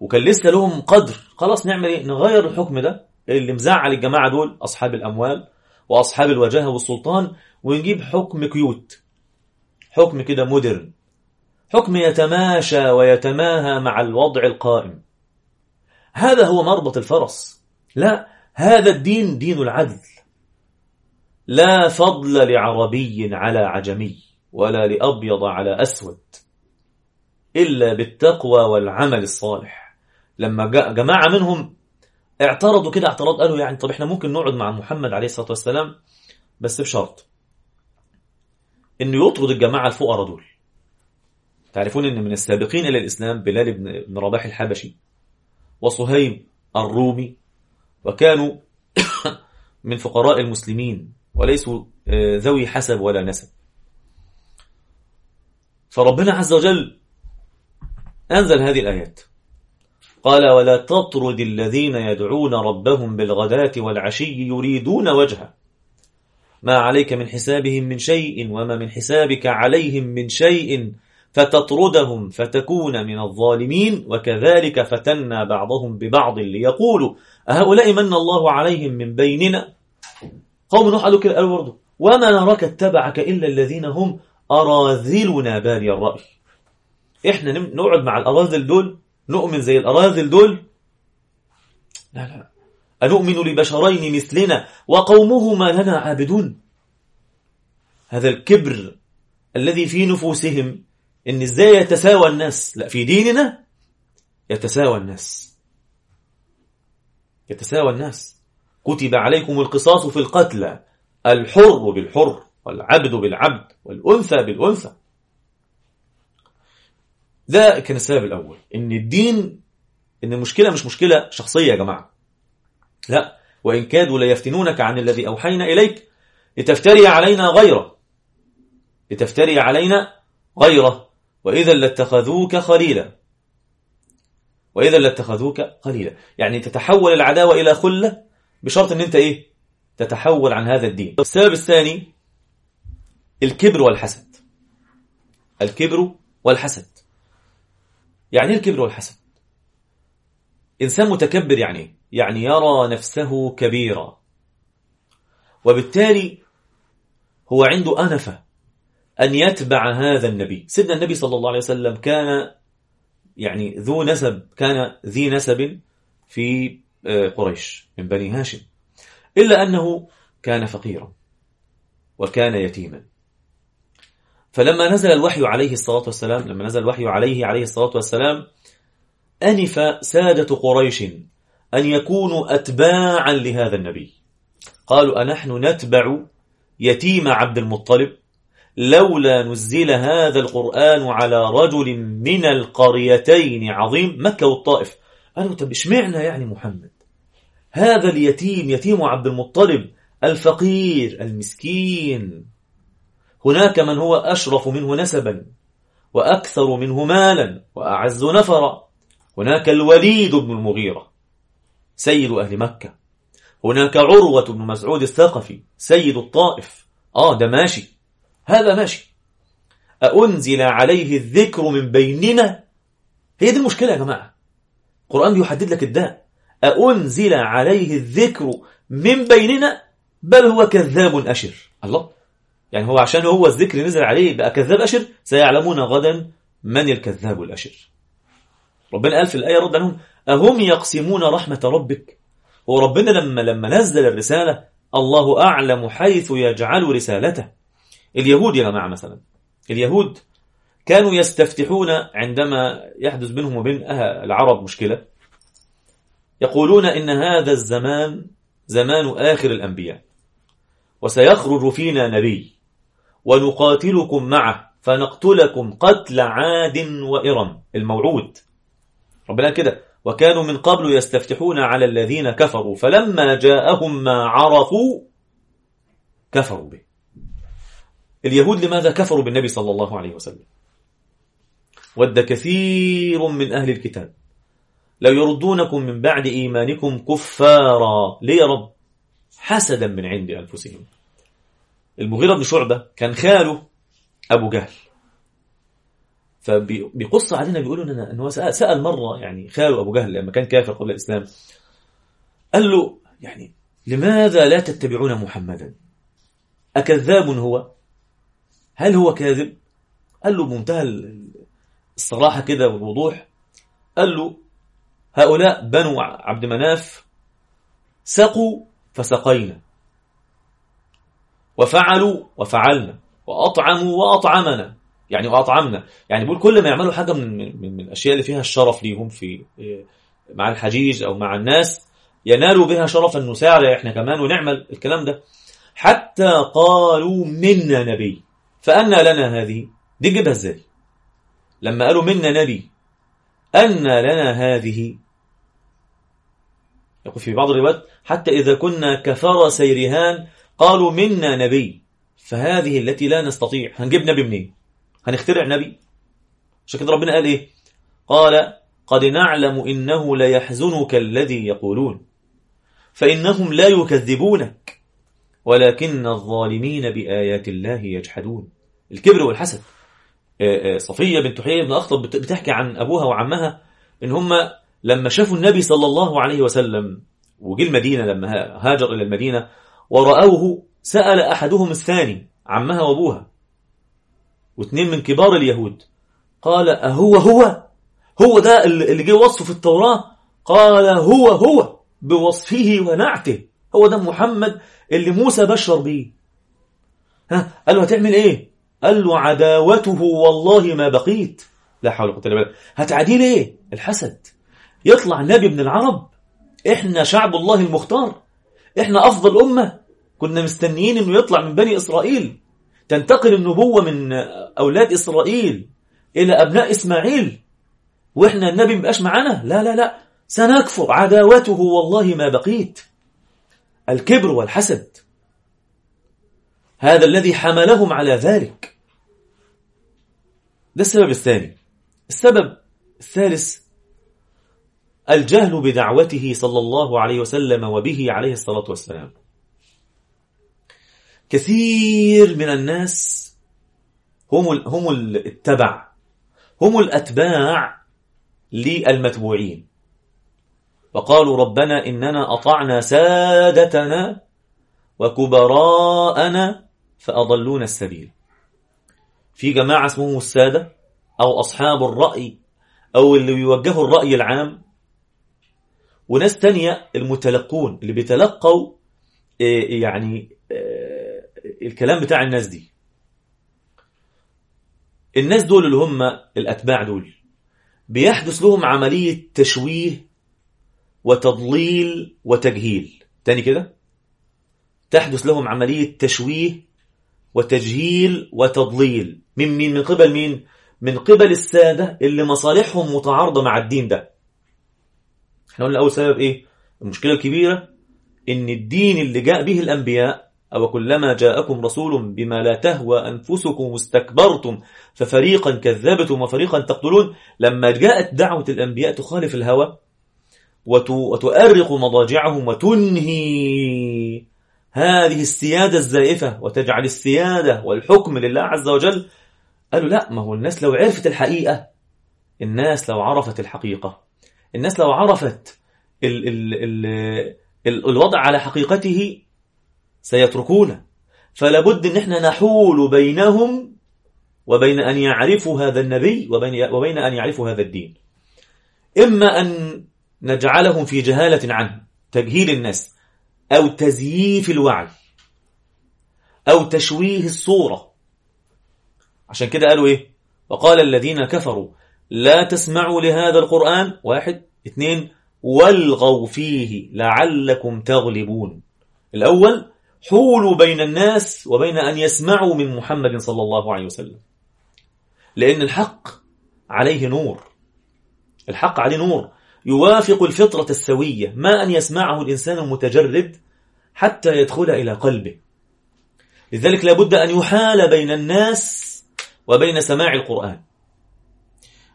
وكان لسه لهم قدر. خلاص نعمل إيه؟ نغير الحكم ده اللي مزعل الجماعة دول أصحاب الأموال وأصحاب الوجاهة والسلطان ونجيب حكم كيوت. حكم كده مودرن. حكم يتماشى ويتماهى مع الوضع القائم. هذا هو مربط الفرس. لا هذا الدين دين العدل. لا فضل لعربي على عجمي ولا لأبيض على أسود إلا بالتقوى والعمل الصالح. لما جماعة منهم اعترضوا كده اعتراض قالوا يعني طب إحنا ممكن نقعد مع محمد عليه الصلاة والسلام بس بشرط إنه يطرد الجماعة الفقراء دول. تعرفون إن من السابقين إلى الإسلام بلال بن رباح الحبشي وصهيب الرومي وكانوا من فقراء المسلمين. وليسوا ذوي حسب ولا نسب. فربنا عز وجل أنزل هذه الآيات. قال ولا تطرد الذين يدعون ربهم بالغداة والعشي يريدون وجهه. ما عليك من حسابهم من شيء وما من حسابك عليهم من شيء فتطردهم فتكون من الظالمين وكذلك فتنا بعضهم ببعض ليقولوا أهؤلاء من الله عليهم من بيننا؟ قوم نوح قالوا كده قالوا برضه وما نراك اتبعك إلا الذين هم أراذلنا باري الرأي. إحنا نقعد مع الأراذل دول نؤمن زي الأراذل دول؟ لا لا. أنؤمن لبشرين مثلنا وقومهما لنا عابدون؟ هذا الكبر الذي في نفوسهم إن إزاي يتساوى الناس؟ لا في ديننا يتساوى الناس. يتساوى الناس. كتب عليكم القصاص في القتلى الحر بالحر والعبد بالعبد والأنثى بالأنثى. ده كان السبب الأول إن الدين إن المشكلة مش مشكلة شخصية يا جماعة. لا وإن كادوا ليفتنونك عن الذي أوحينا إليك لتفتري علينا غيره. لتفتري علينا غيره. وإذا لاتخذوك خليلا. وإذا لاتخذوك خليلا. يعني تتحول العداوة إلى خلة؟ بشرط أن أنت إيه؟ تتحول عن هذا الدين. السبب الثاني الكبر والحسد. الكبر والحسد. يعني الكبر والحسد؟ إنسان متكبر يعني يعني يرى نفسه كبيرا. وبالتالي هو عنده أنفة أن يتبع هذا النبي. سيدنا النبي صلى الله عليه وسلم كان يعني ذو نسب كان ذي نسب في قريش من بني هاشم إلا أنه كان فقيرا وكان يتيما. فلما نزل الوحي عليه الصلاة والسلام لما نزل الوحي عليه عليه الصلاة والسلام أنف سادة قريش أن يكونوا أتباعا لهذا النبي. قالوا أنحن نتبع يتيم عبد المطلب لولا نزل هذا القرآن على رجل من القريتين عظيم مكة والطائف. قالوا طب اشمعنا يعني محمد؟ هذا اليتيم يتيم عبد المطلب الفقير المسكين. هناك من هو أشرف منه نسبا وأكثر منه مالا وأعز نفرا. هناك الوليد بن المغيرة سيد أهل مكة. هناك عروة بن مسعود الثقفي سيد الطائف. آه ده ماشي. هذا ماشي. أأنزل عليه الذكر من بيننا؟ هي دي المشكلة يا جماعة. القرآن بيحدد لك الداء أأنزل عليه الذكر من بيننا؟ بل هو كذاب أشر. الله. يعني هو عشان هو الذكر نزل عليه بقى كذاب أشر سيعلمون غدا من الكذاب الأشر. ربنا قال في الآية رد عنهم أهم يقسمون رحمة ربك؟ هو ربنا لما لما نزل الرسالة الله أعلم حيث يجعل رسالته. اليهود يا جماعة مثلا اليهود كانوا يستفتحون عندما يحدث بينهم وبين العرب مشكلة. يقولون إن هذا الزمان زمان آخر الأنبياء. وسيخرج فينا نبي. ونقاتلكم معه. فنقتلكم قتل عاد وإرم. الموعود. ربنا كده. وكانوا من قبل يستفتحون على الذين كفروا. فلما جاءهم ما عرفوا كفروا به. اليهود لماذا كفروا بالنبي صلى الله عليه وسلم؟ ود كثير من أهل الكتاب. لو يردونكم من بعد إيمانكم كفارا ليه يا رب؟ حسدا من عند أنفسهم. المغيرة بن شعبة كان خاله أبو جهل. فبيقص علينا بيقولوا لنا أنه سأل مرة يعني خاله أبو جهل لما كان كافر قبل الإسلام. قال له يعني لماذا لا تتبعون محمدا؟ أكذاب هو؟ هل هو كاذب؟ قال له بمنتهى الصراحة كده والوضوح قال له هؤلاء بنو عبد مناف سقوا فسقينا وفعلوا وفعلنا وأطعموا وأطعمنا. يعني وأطعمنا. يعني بيقول كل ما يعملوا حاجة من, من, من الأشياء اللي فيها الشرف ليهم في مع الحجيج أو مع الناس ينالوا بها شرفا نسارع إحنا كمان ونعمل الكلام ده. حتى قالوا منا نبي. فأنا لنا هذه دي جيبها إزاي؟ لما قالوا منا نبي أن لنا هذه. يقول في بعض الروايات حتى إذا كنا كفر سيرهان قالوا منا نبي. فهذه التي لا نستطيع. هنجيب نبي منين؟ هنخترع نبي؟ عشان كده ربنا قال إيه؟ قال قد نعلم إنه ليحزنك الذي يقولون. فإنهم لا يكذبونك ولكن الظالمين بآيات الله يجحدون. الكبر والحسد. صفية بنت حيي بن أخطب بتحكي عن أبوها وعمها إن هم لما شافوا النبي صلى الله عليه وسلم وجي المدينة لما هاجر إلى المدينة ورأوه سأل أحدهم الثاني عمها وأبوها واثنين من كبار اليهود قال أهو هو؟ هو ده اللي جه وصفه في التوراة؟ قال هو هو بوصفه ونعته هو ده محمد اللي موسى بشر بيه. ها قال له هتعمل إيه؟ قال له عداوته والله ما بقيت. لا حول ولا قوة إلا بالله. هتعاديه ليه؟ الحسد. يطلع نبي من العرب. إحنا شعب الله المختار. إحنا أفضل أمة. كنا مستنيين إنه يطلع من بني إسرائيل. تنتقل النبوة من أولاد إسرائيل إلى أبناء إسماعيل. وإحنا النبي مبقاش معانا. لا لا لا. سنكفر. عداوته والله ما بقيت. الكبر والحسد. هذا الذي حملهم على ذلك. ده السبب الثاني. السبب الثالث الجهل بدعوته صلى الله عليه وسلم وبه عليه الصلاة والسلام. كثير من الناس هم هم التبع هم الأتباع للمتبوعين. وقالوا ربنا إننا أطعنا سادتنا وكبراءنا فأضلونا السبيل. في جماعة اسمهم السادة أو أصحاب الرأي أو اللي بيوجهوا الرأي العام وناس تانية المتلقون اللي بيتلقوا يعني الكلام بتاع الناس دي. الناس دول اللي هم الأتباع دول بيحدث لهم عملية تشويه وتضليل وتجهيل. تاني كده؟ تحدث لهم عملية تشويه وتجهيل وتضليل. من مين؟ من قبل مين؟ من قبل السادة اللي مصالحهم متعارضة مع الدين ده. إحنا قلنا أول سبب إيه؟ المشكلة الكبيرة إن الدين اللي جاء به الأنبياء أو كلما جاءكم رسول بما لا تهوى أنفسكم استكبرتم ففريقا كذبتم وفريقا تقتلون لما جاءت دعوة الأنبياء تخالف الهوى وتؤرق مضاجعهم وتنهي هذه السيادة الزائفة وتجعل السيادة والحكم لله عز وجل. قالوا لا ما هو الناس لو عرفت الحقيقة الناس لو عرفت الحقيقة. الناس لو عرفت ال ال ال ال الوضع على حقيقته سيتركونه فلا بد إن إحنا نحول بينهم وبين أن يعرفوا هذا النبي وبين وبين أن يعرفوا هذا الدين. إما أن نجعلهم في جهالة عنه تجهيل الناس أو تزييف الوعي أو تشويه الصورة. عشان كده قالوا إيه؟ وقال الذين كفروا لا تسمعوا لهذا القرآن. واحد. اثنين. والغوا فيه لعلكم تغلبون. الأول حولوا بين الناس وبين أن يسمعوا من محمد صلى الله عليه وسلم. لأن الحق عليه نور. الحق عليه نور. يوافق الفطرة السوية ما أن يسمعه الإنسان المتجرد حتى يدخل إلى قلبه. لذلك لابد أن يحال بين الناس وبين سماع القرآن.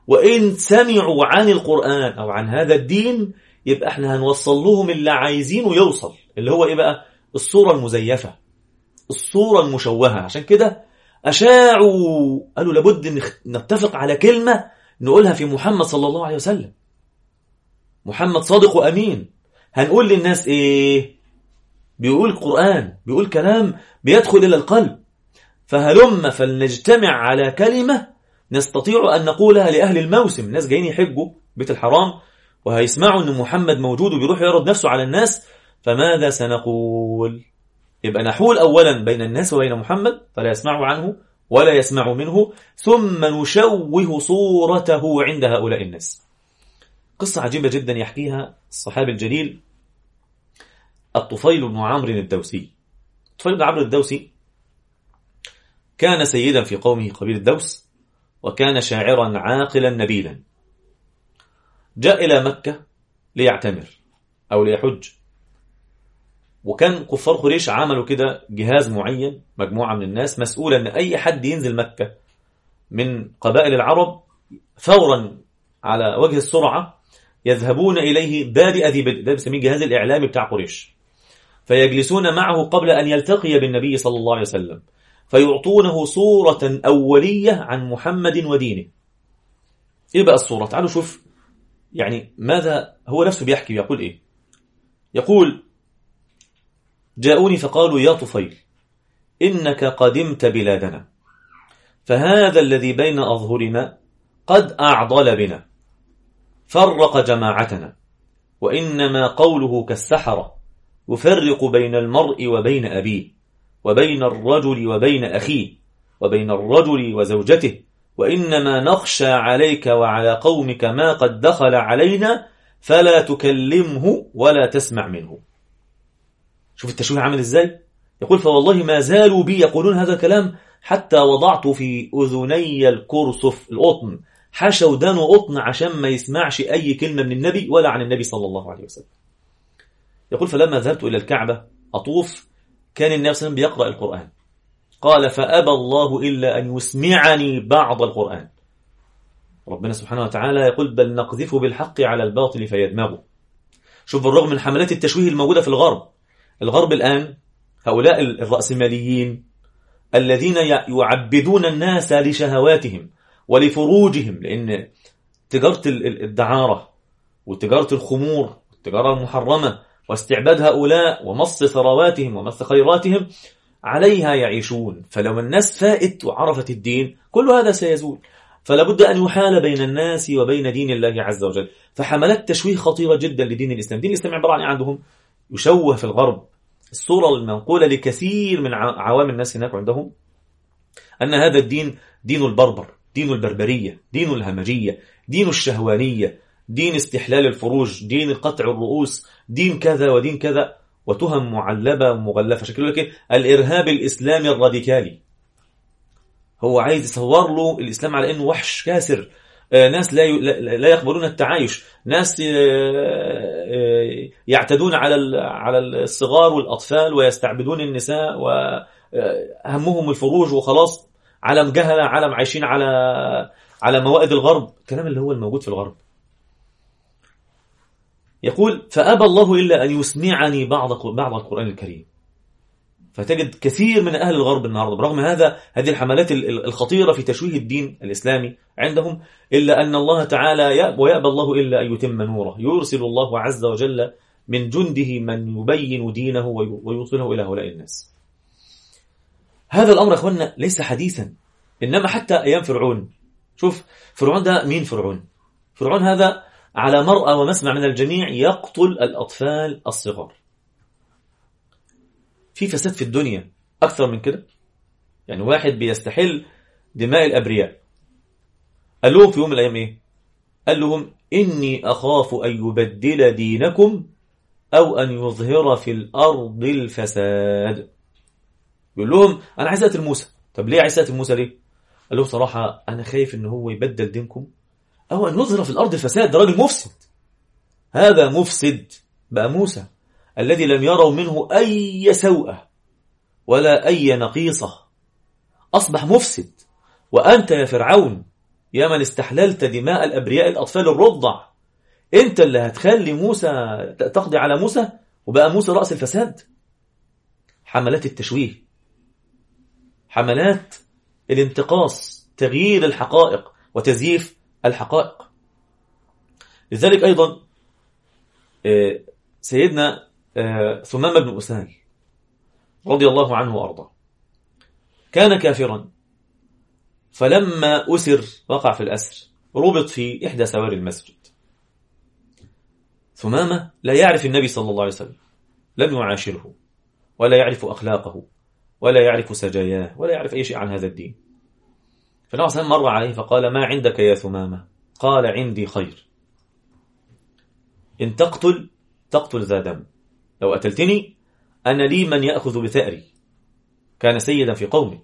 وإن سمعوا عن القرآن أو عن هذا الدين يبقى إحنا هنوصل لهم اللي عايزينه يوصل اللي هو إيه بقى؟ الصورة المزيفة الصورة المشوهة. عشان كده أشاعوا قالوا لابد نتفق على كلمة نقولها في محمد صلى الله عليه وسلم. محمد صادق وأمين. هنقول للناس إيه؟ بيقول قرآن بيقول كلام بيدخل إلى القلب. فهلم فلنجتمع على كلمة نستطيع أن نقولها لأهل الموسم. ناس جايين يحجوا بيت الحرام وهيسمعوا أن محمد موجود وبيروح يعرض نفسه على الناس فماذا سنقول؟ يبقى نحول أولا بين الناس وبين محمد فلا يسمعوا عنه ولا يسمعوا منه ثم نشوه صورته عند هؤلاء الناس. قصة عجيبة جدا يحكيها الصحابي الجليل الطفيل بن عمرو الدوسي. الطفيل بن عمرو الدوسي كان سيدا في قومه قبيل الدوس وكان شاعرا عاقلا نبيلا. جاء إلى مكة ليعتمر أو ليحج. وكان كفار قريش عملوا كده جهاز معين مجموعة من الناس مسؤولة أن أي حد ينزل مكة من قبائل العرب فورا على وجه السرعة يذهبون إليه بادئ ذي بدء ده بسميه جهاز الإعلامي بتاع قريش. فيجلسون معه قبل أن يلتقي بالنبي صلى الله عليه وسلم. فيعطونه صورة أولية عن محمد ودينه. إيه بقى الصورة؟ تعالوا شوف يعني ماذا هو نفسه بيحكي يقول إيه؟ يقول جاءوني فقالوا يا طفيل إنك قدمت بلادنا فهذا الذي بين أظهرنا قد أعضل بنا. فرق جماعتنا وإنما قوله كالسحرة يفرق بين المرء وبين أبيه وبين الرجل وبين أخيه وبين الرجل وزوجته وإنما نخشى عليك وعلى قومك ما قد دخل علينا فلا تكلمه ولا تسمع منه. شوف التشويه عامل إزاي؟ يقول فوالله ما زالوا بي يقولون هذا الكلام حتى وضعت في أذني الكرسف القطن حشى ودانه قطن عشان ما يسمعش أي كلمة من النبي ولا عن النبي صلى الله عليه وسلم. يقول فلما ذهبت إلى الكعبة أطوف كان النبي صلى الله عليه وسلم بيقرأ القرآن. قال فأبى الله إلا أن يسمعني بعض القرآن. ربنا سبحانه وتعالى يقول بل نقذف بالحق على الباطل فيدمغه. شوف بالرغم من حملات التشويه الموجودة في الغرب الغرب الآن هؤلاء الرأسماليين الذين يعبدون الناس لشهواتهم ولفروجهم لأن تجارة الدعارة وتجارة الخمور والتجارة المحرمة واستعباد هؤلاء ومص ثرواتهم ومص خيراتهم عليها يعيشون. فلو الناس فائت وعرفت الدين كل هذا سيزول. فلا بد أن يحال بين الناس وبين دين الله عز وجل. فحملت تشويه خطيرة جدا لدين الإسلام. دين الإسلام عبارة عن عندهم؟ يشوه في الغرب. الصورة المنقولة لكثير من عوام الناس هناك عندهم أن هذا الدين دين البربر. دين البربرية دين الهمجية دين الشهوانية دين استحلال الفروج دين قطع الرؤوس دين كذا ودين كذا وتهم معلبة ومغلفة شكله لك الإرهاب الإسلامي الراديكالي. هو عايز يصور له الإسلام على أنه وحش كاسر. آه، ناس لا لا يقبلون التعايش. ناس آه، آه، يعتدون على على الصغار والأطفال ويستعبدون النساء وهمهم الفروج وخلاص. عالم جهلة عالم عايشين على على موائد الغرب. الكلام اللي هو الموجود في الغرب. يقول فأبى الله إلا أن يسمعني بعض بعض القرآن الكريم. فتجد كثير من أهل الغرب النهاردة برغم هذا هذه الحملات الخطيرة في تشويه الدين الإسلامي عندهم إلا أن الله تعالى ويأبى الله إلا أن يتم نوره. يرسل الله عز وجل من جنده من يبين دينه ويوصله إلى هؤلاء الناس. هذا الأمر أخوانا ليس حديثا إنما حتى أيام فرعون. شوف فرعون ده مين فرعون؟ فرعون هذا على مرأى ومسمع من الجميع يقتل الأطفال الصغار. في فساد في الدنيا أكثر من كده؟ يعني واحد بيستحل دماء الأبرياء. قال لهم في يوم من الأيام إيه؟ قال لهم إني أخاف أن يبدل دينكم أو أن يظهر في الأرض الفساد. يقول لهم أنا عايز أقتل موسى طب ليه عايز أقتل موسى ليه؟ قال لهم صراحة أنا خايف إن هو يبدل دينكم أو أن يظهر في الأرض الفساد. ده راجل مفسد. هذا مفسد. بقى موسى الذي لم يروا منه أي سوءة ولا أي نقيصة. أصبح مفسد. وأنت يا فرعون يا من استحللت دماء الأبرياء الأطفال الرضع. أنت اللي هتخلي موسى تقضي على موسى؟ وبقى موسى رأس الفساد. حملات التشويه. حملات الانتقاص تغيير الحقائق وتزييف الحقائق. لذلك أيضا آه، سيدنا آه، ثمامة بن أسال رضي الله عنه وأرضاه كان كافرا. فلما أسر وقع في الأسر ربط في إحدى سواري المسجد. ثمامة لا يعرف النبي صلى الله عليه وسلم لم يعاشره ولا يعرف أخلاقه ولا يعرف سجاياه ولا يعرف أي شيء عن هذا الدين. فالنبي صلى الله عليه وسلم مر عليه فقال ما عندك يا ثمامة؟ قال عندي خير. إن تقتل تقتل ذا دم. لو قتلتني أنا لي من يأخذ بثأري. كان سيدا في قومي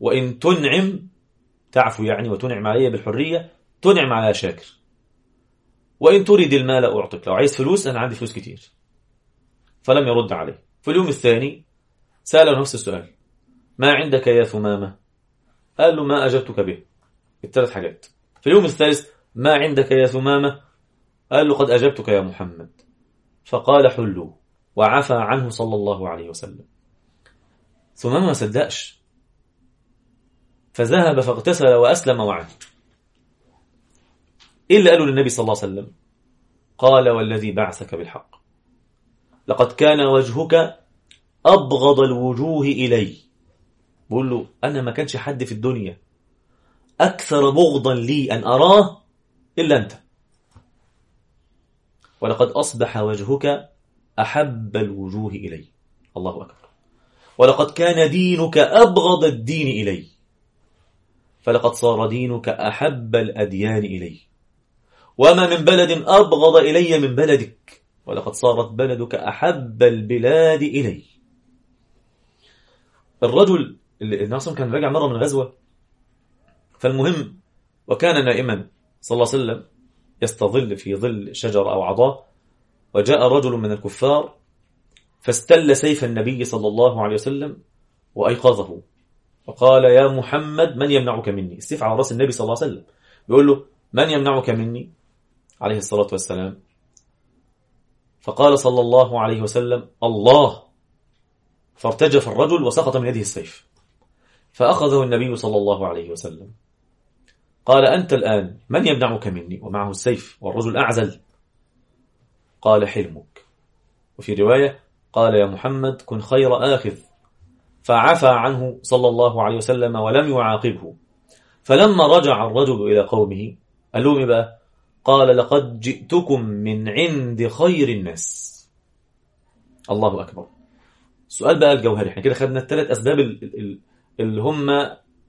وإن تنعم تعفو يعني وتنعم علي بالحرية تنعم على شاكر. وإن تريد المال أعطيك لو عايز فلوس أنا عندي فلوس كتير. فلم يرد عليه. في اليوم الثاني سأله نفس السؤال. ما عندك يا ثمامة؟ قال له ما أجبتك به. الثلاث حاجات. في اليوم الثالث ما عندك يا ثمامة؟ قال له قد أجبتك يا محمد. فقال حلوا. وعفى عنه صلى الله عليه وسلم. ثمامة ما صدقش. فذهب فاغتسل وأسلم وعد. إيه اللي قاله للنبي صلى الله عليه وسلم قال والذي بعثك بالحق. لقد كان وجهك أبغض الوجوه إلي. بقول له أنا ما كانش حد في الدنيا. أكثر بغضا لي أن أراه إلا أنت. ولقد أصبح وجهك أحب الوجوه إلي. الله أكبر. ولقد كان دينك أبغض الدين إلي. فلقد صار دينك أحب الأديان إلي. وما من بلد أبغض إلي من بلدك. ولقد صارت بلدك أحب البلاد إلي. الرجل اللي ناصم كان راجع مرة من غزوة فالمهم وكان نائما صلى الله عليه وسلم يستظل في ظل شجر أو عضاء وجاء رجل من الكفار فاستل سيف النبي صلى الله عليه وسلم وأيقظه وقال يا محمد من يمنعك مني؟ السيف على رأس النبي صلى الله عليه وسلم يقول له من يمنعك مني؟ عليه الصلاة والسلام. فقال صلى الله عليه وسلم الله فارتجف الرجل وسقط من يده السيف. فأخذه النبي صلى الله عليه وسلم. قال أنت الآن من يمنعك مني؟ ومعه السيف والرجل أعزل. قال حلمك. وفي رواية قال يا محمد كن خير آخذ. فعفى عنه صلى الله عليه وسلم ولم يعاقبه. فلما رجع الرجل إلى قومه قال لهم إيه بقى قال لقد جئتكم من عند خير الناس. الله أكبر. السؤال بقى الجوهري. إحنا كده خدنا الثلاث أسباب اللي هم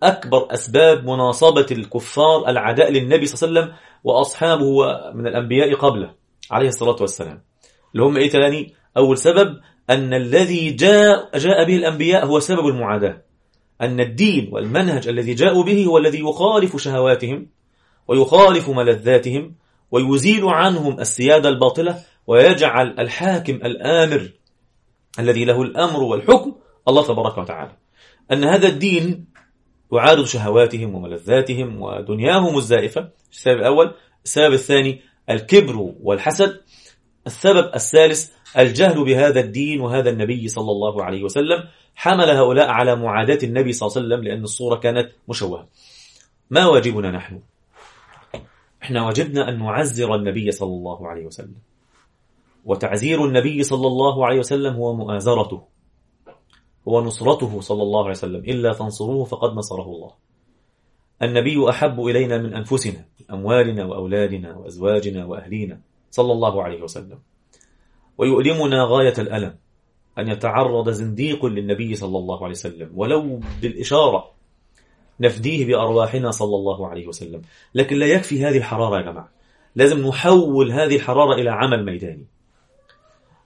أكبر أسباب مناصبة الكفار العداء للنبي صلى الله عليه وسلم وأصحابه من الأنبياء قبله عليه الصلاة والسلام. اللي هم إيه تاني؟ أول سبب أن الذي جاء, جاء به الأنبياء هو سبب المعاداة. أن الدين والمنهج الذي جاءوا به هو الذي يخالف شهواتهم ويخالف ملذاتهم ويزيل عنهم السيادة الباطلة ويجعل الحاكم الآمر الذي له الأمر والحكم الله تبارك وتعالى. أن هذا الدين يعارض شهواتهم وملذاتهم ودنياهم الزائفة. السبب الأول. السبب الثاني. الكبر والحسد. السبب الثالث. الجهل بهذا الدين وهذا النبي صلى الله عليه وسلم. حمل هؤلاء على معاداة النبي صلى الله عليه وسلم لأن الصورة كانت مشوهة. ما واجبنا نحن؟ إحنا واجبنا أن نعزر النبي صلى الله عليه وسلم. وتعزير النبي صلى الله عليه وسلم هو مؤازرته هو نصرته صلى الله عليه وسلم. إلا تنصروه فقد نصره الله. النبي أحب إلينا من أنفسنا أموالنا وأولادنا وأزواجنا وأهلينا صلى الله عليه وسلم. ويؤلمنا غاية الألم أن يتعرض زنديق للنبي صلى الله عليه وسلم ولو بالإشارة نفديه بأرواحنا صلى الله عليه وسلم. لكن لا يكفي هذه الحرارة يا جماعة. لازم نحول هذه الحرارة إلى عمل ميداني.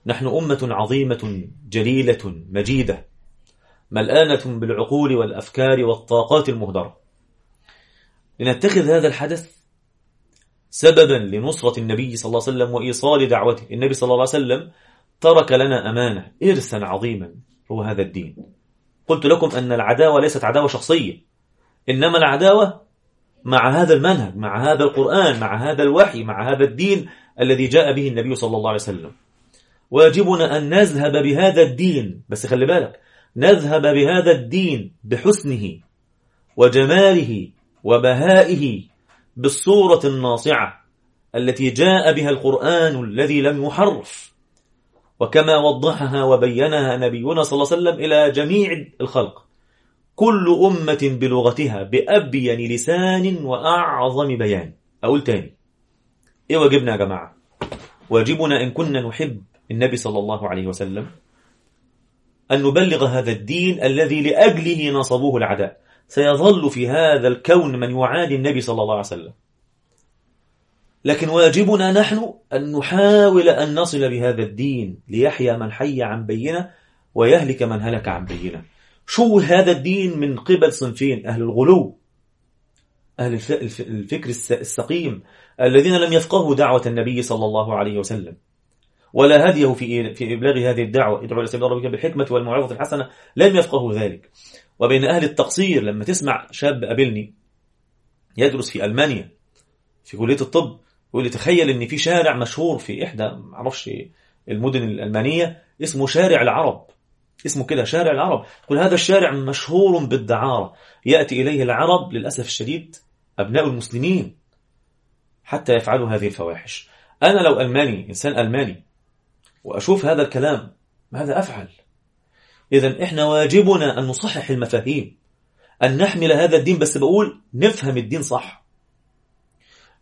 نحن أمة عظيمة جليلة مجيدة ملآنة بالعقول والأفكار والطاقات المهدرة. لنتخذ هذا الحدث سببا لنصرة النبي صلى الله عليه وسلم وإيصال دعوته. النبي صلى الله عليه وسلم ترك لنا أمانة إرثا عظيما هو هذا الدين. قلت لكم أن العداوة ليست عداوة شخصية. إنما العداوة مع هذا المنهج مع هذا القرآن مع هذا الوحي مع هذا الدين الذي جاء به النبي صلى الله عليه وسلم. واجبنا أن نذهب بهذا الدين. بس خلي بالك نذهب بهذا الدين بحسنه وجماله وبهائه بالصورة الناصعة التي جاء بها القرآن الذي لم يحرف. وكما وضحها وبينها نبينا صلى الله عليه وسلم إلى جميع الخلق. كل أمة بلغتها بأبين لسان وأعظم بيان. أقول تاني إيه واجبنا يا جماعة؟ واجبنا إن كنا نحب النبي صلى الله عليه وسلم أن نبلغ هذا الدين الذي لأجله نصبوه العداء سيظل في هذا الكون من يعادي النبي صلى الله عليه وسلم. لكن واجبنا نحن أن نحاول أن نصل بهذا الدين ليحيى من حي عن بينة ويهلك من هلك عن بينة. شو هذا الدين من قبل صنفين؟ أهل الغلو أهل الفكر السقيم الذين لم يفقهوا دعوة النبي صلى الله عليه وسلم. ولا هديه في في إبلاغ هذه الدعوة. ادعو إلى سبيل ربك بالحكمة والموعظة الحسنة. لم يفقهوا ذلك. وبين أهل التقصير لما تسمع شاب قابلني يدرس في ألمانيا في كلية الطب يقول لي تخيل إن في شارع مشهور في إحدى معرفش المدن الألمانية اسمه شارع العرب. اسمه كده شارع العرب. يقول هذا الشارع مشهور بالدعارة. يأتي إليه العرب للأسف الشديد أبناء المسلمين حتى يفعلوا هذه الفواحش. أنا لو ألماني إنسان ألماني وأشوف هذا الكلام ماذا أفعل؟ اذا إحنا واجبنا أن نصحح المفاهيم أن نحمل هذا الدين بس بقول نفهم الدين صح.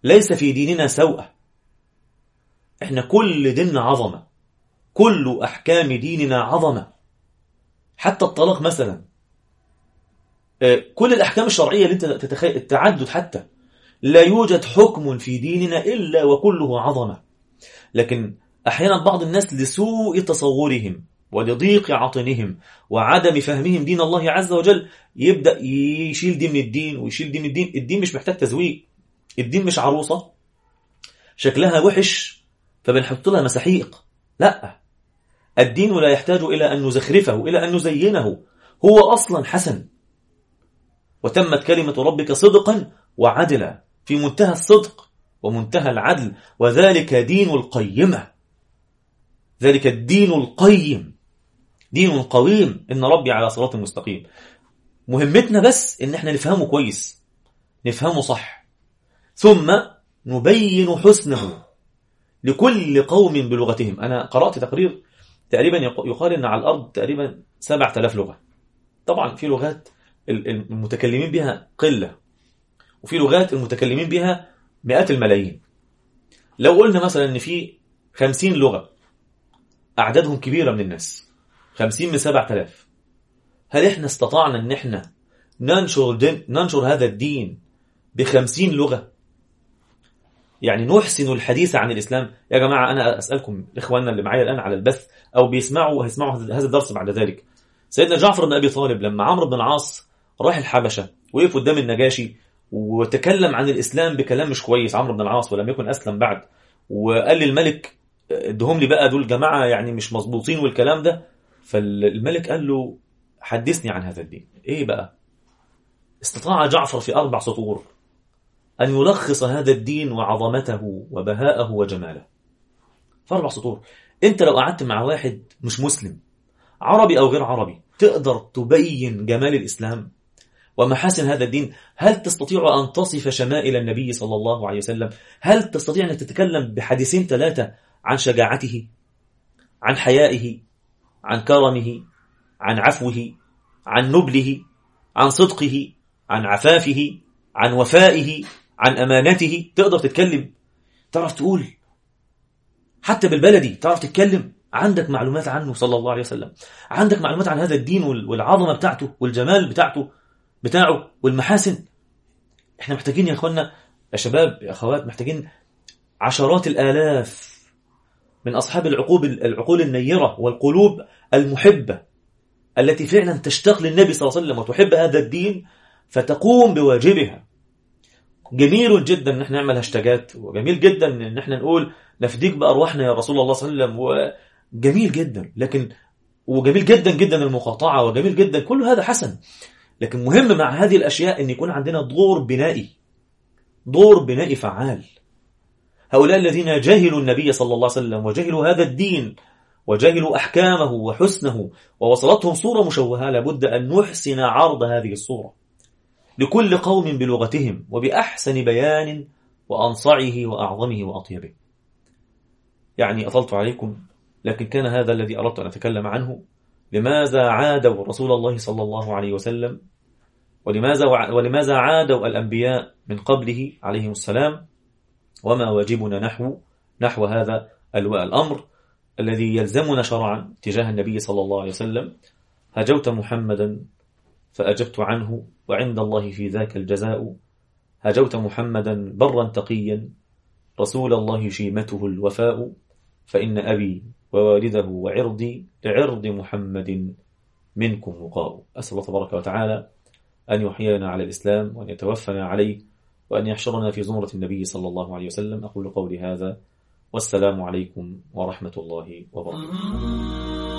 ليس في ديننا سوءة. إحنا كل ديننا عظمة كل أحكام ديننا عظمة. حتى الطلاق مثلا. آه، كل الأحكام الشرعية اللي أنت تتخيل التعدد حتى. لا يوجد حكم في ديننا إلا وكله عظمة. لكن أحيانا بعض الناس لسوء تصورهم ولضيق عطنهم وعدم فهمهم دين الله عز وجل يبدأ يشيل دين من الدين ويشيل دين من الدين. الدين مش محتاج تزويق. الدين مش عروسة. شكلها وحش فبنحط لها مساحيق. لا. الدين لا يحتاج إلى أن نزخرفه إلى أن نزينه. هو أصلا حسن. وتمت كلمة ربك صدقا وعدلا. في منتهى الصدق ومنتهى العدل وذلك دين القيمة. ذلك الدين القيم. دين قويم. إن ربي على صراط مستقيم. مهمتنا بس إن إحنا نفهمه كويس. نفهمه صح. ثم نبين حسنه لكل قوم بلغتهم. أنا قرأت تقرير تقريبا يقال أن على الأرض تقريبا 7000 لغة. طبعا في لغات المتكلمين بها قلة. وفي لغات المتكلمين بها مئات الملايين. لو قلنا مثلا أن في 50 لغة أعدادهم كبيرة من الناس. 50 من 7000 هل إحنا استطعنا أن إحنا ننشر, دين ننشر هذا الدين بخمسين لغة؟ يعني نحسن الحديث عن الإسلام. يا جماعة أنا أسألكم إخواننا اللي معايا الآن على البث أو بيسمعوا وهيسمعوا هذا الدرس بعد ذلك. سيدنا جعفر بن أبي طالب لما عمرو بن العاص راح الحبشة وقف قدام النجاشي وتكلم عن الإسلام بكلام مش كويس عمرو بن العاص ولم يكن أسلم بعد وقال للملك ادهم لي بقى دول جماعة يعني مش مظبوطين والكلام ده. فالملك قال له حدثني عن هذا الدين. إيه بقى؟ استطاع جعفر في أربع سطور أن يلخص هذا الدين وعظمته وبهاءه وجماله. فأربع سطور. أنت لو قعدت مع واحد مش مسلم عربي أو غير عربي تقدر تبين جمال الإسلام ومحاسن هذا الدين. هل تستطيع أن تصف شمائل النبي صلى الله عليه وسلم؟ هل تستطيع أن تتكلم بحديثين ثلاثة؟ عن شجاعته عن حيائه عن كرمه عن عفوه عن نبله عن صدقه عن عفافه عن وفائه عن أمانته. تقدر تتكلم تعرف تقول. حتى بالبلدي تعرف تتكلم. عندك معلومات عنه صلى الله عليه وسلم. عندك معلومات عن هذا الدين والعظمة بتاعته والجمال بتاعته بتاعه والمحاسن. إحنا محتاجين يا اخوانا يا شباب يا أخوات محتاجين عشرات الآلاف من أصحاب العقول العقول النيرة والقلوب المحبة التي فعلا تشتاق للنبي صلى الله عليه وسلم وتحب هذا الدين فتقوم بواجبها. جميل جدا إن إحنا نعمل هاشتاجات وجميل جدا إن إحنا نقول نفديك بأرواحنا يا رسول الله صلى الله عليه وسلم وجميل جدا. لكن وجميل جدا جدا المقاطعة وجميل جدا كل هذا حسن. لكن مهم مع هذه الأشياء إن يكون عندنا دور بنائي دور بنائي فعال. هؤلاء الذين جهلوا النبي صلى الله عليه وسلم وجهلوا هذا الدين وجهلوا أحكامه وحسنه ووصلتهم صورة مشوهة لابد أن نحسن عرض هذه الصورة لكل قوم بلغتهم وبأحسن بيان وأنصعه وأعظمه وأطيبه. يعني أطلت عليكم لكن كان هذا الذي أردت أن أتكلم عنه. لماذا عادوا رسول الله صلى الله عليه وسلم؟ ولماذا, ولماذا عادوا الأنبياء من قبله عليهم السلام؟ وما واجبنا نحو نحو هذا الأمر الذي يلزمنا شرعا تجاه النبي صلى الله عليه وسلم. هجوت محمدا فأجبت عنه وعند الله في ذاك الجزاء. هجوت محمدا برا تقيا رسول الله شيمته الوفاء. فإن أبي ووالده وعرضي لعرض محمد منكم وقاء. أسأل الله تبارك وتعالى أن يحيينا على الإسلام وأن يتوفنا عليه. وأن يحشرنا في زمرة النبي صلى الله عليه وسلم. أقول قولي هذا. والسلام عليكم ورحمة الله وبركاته.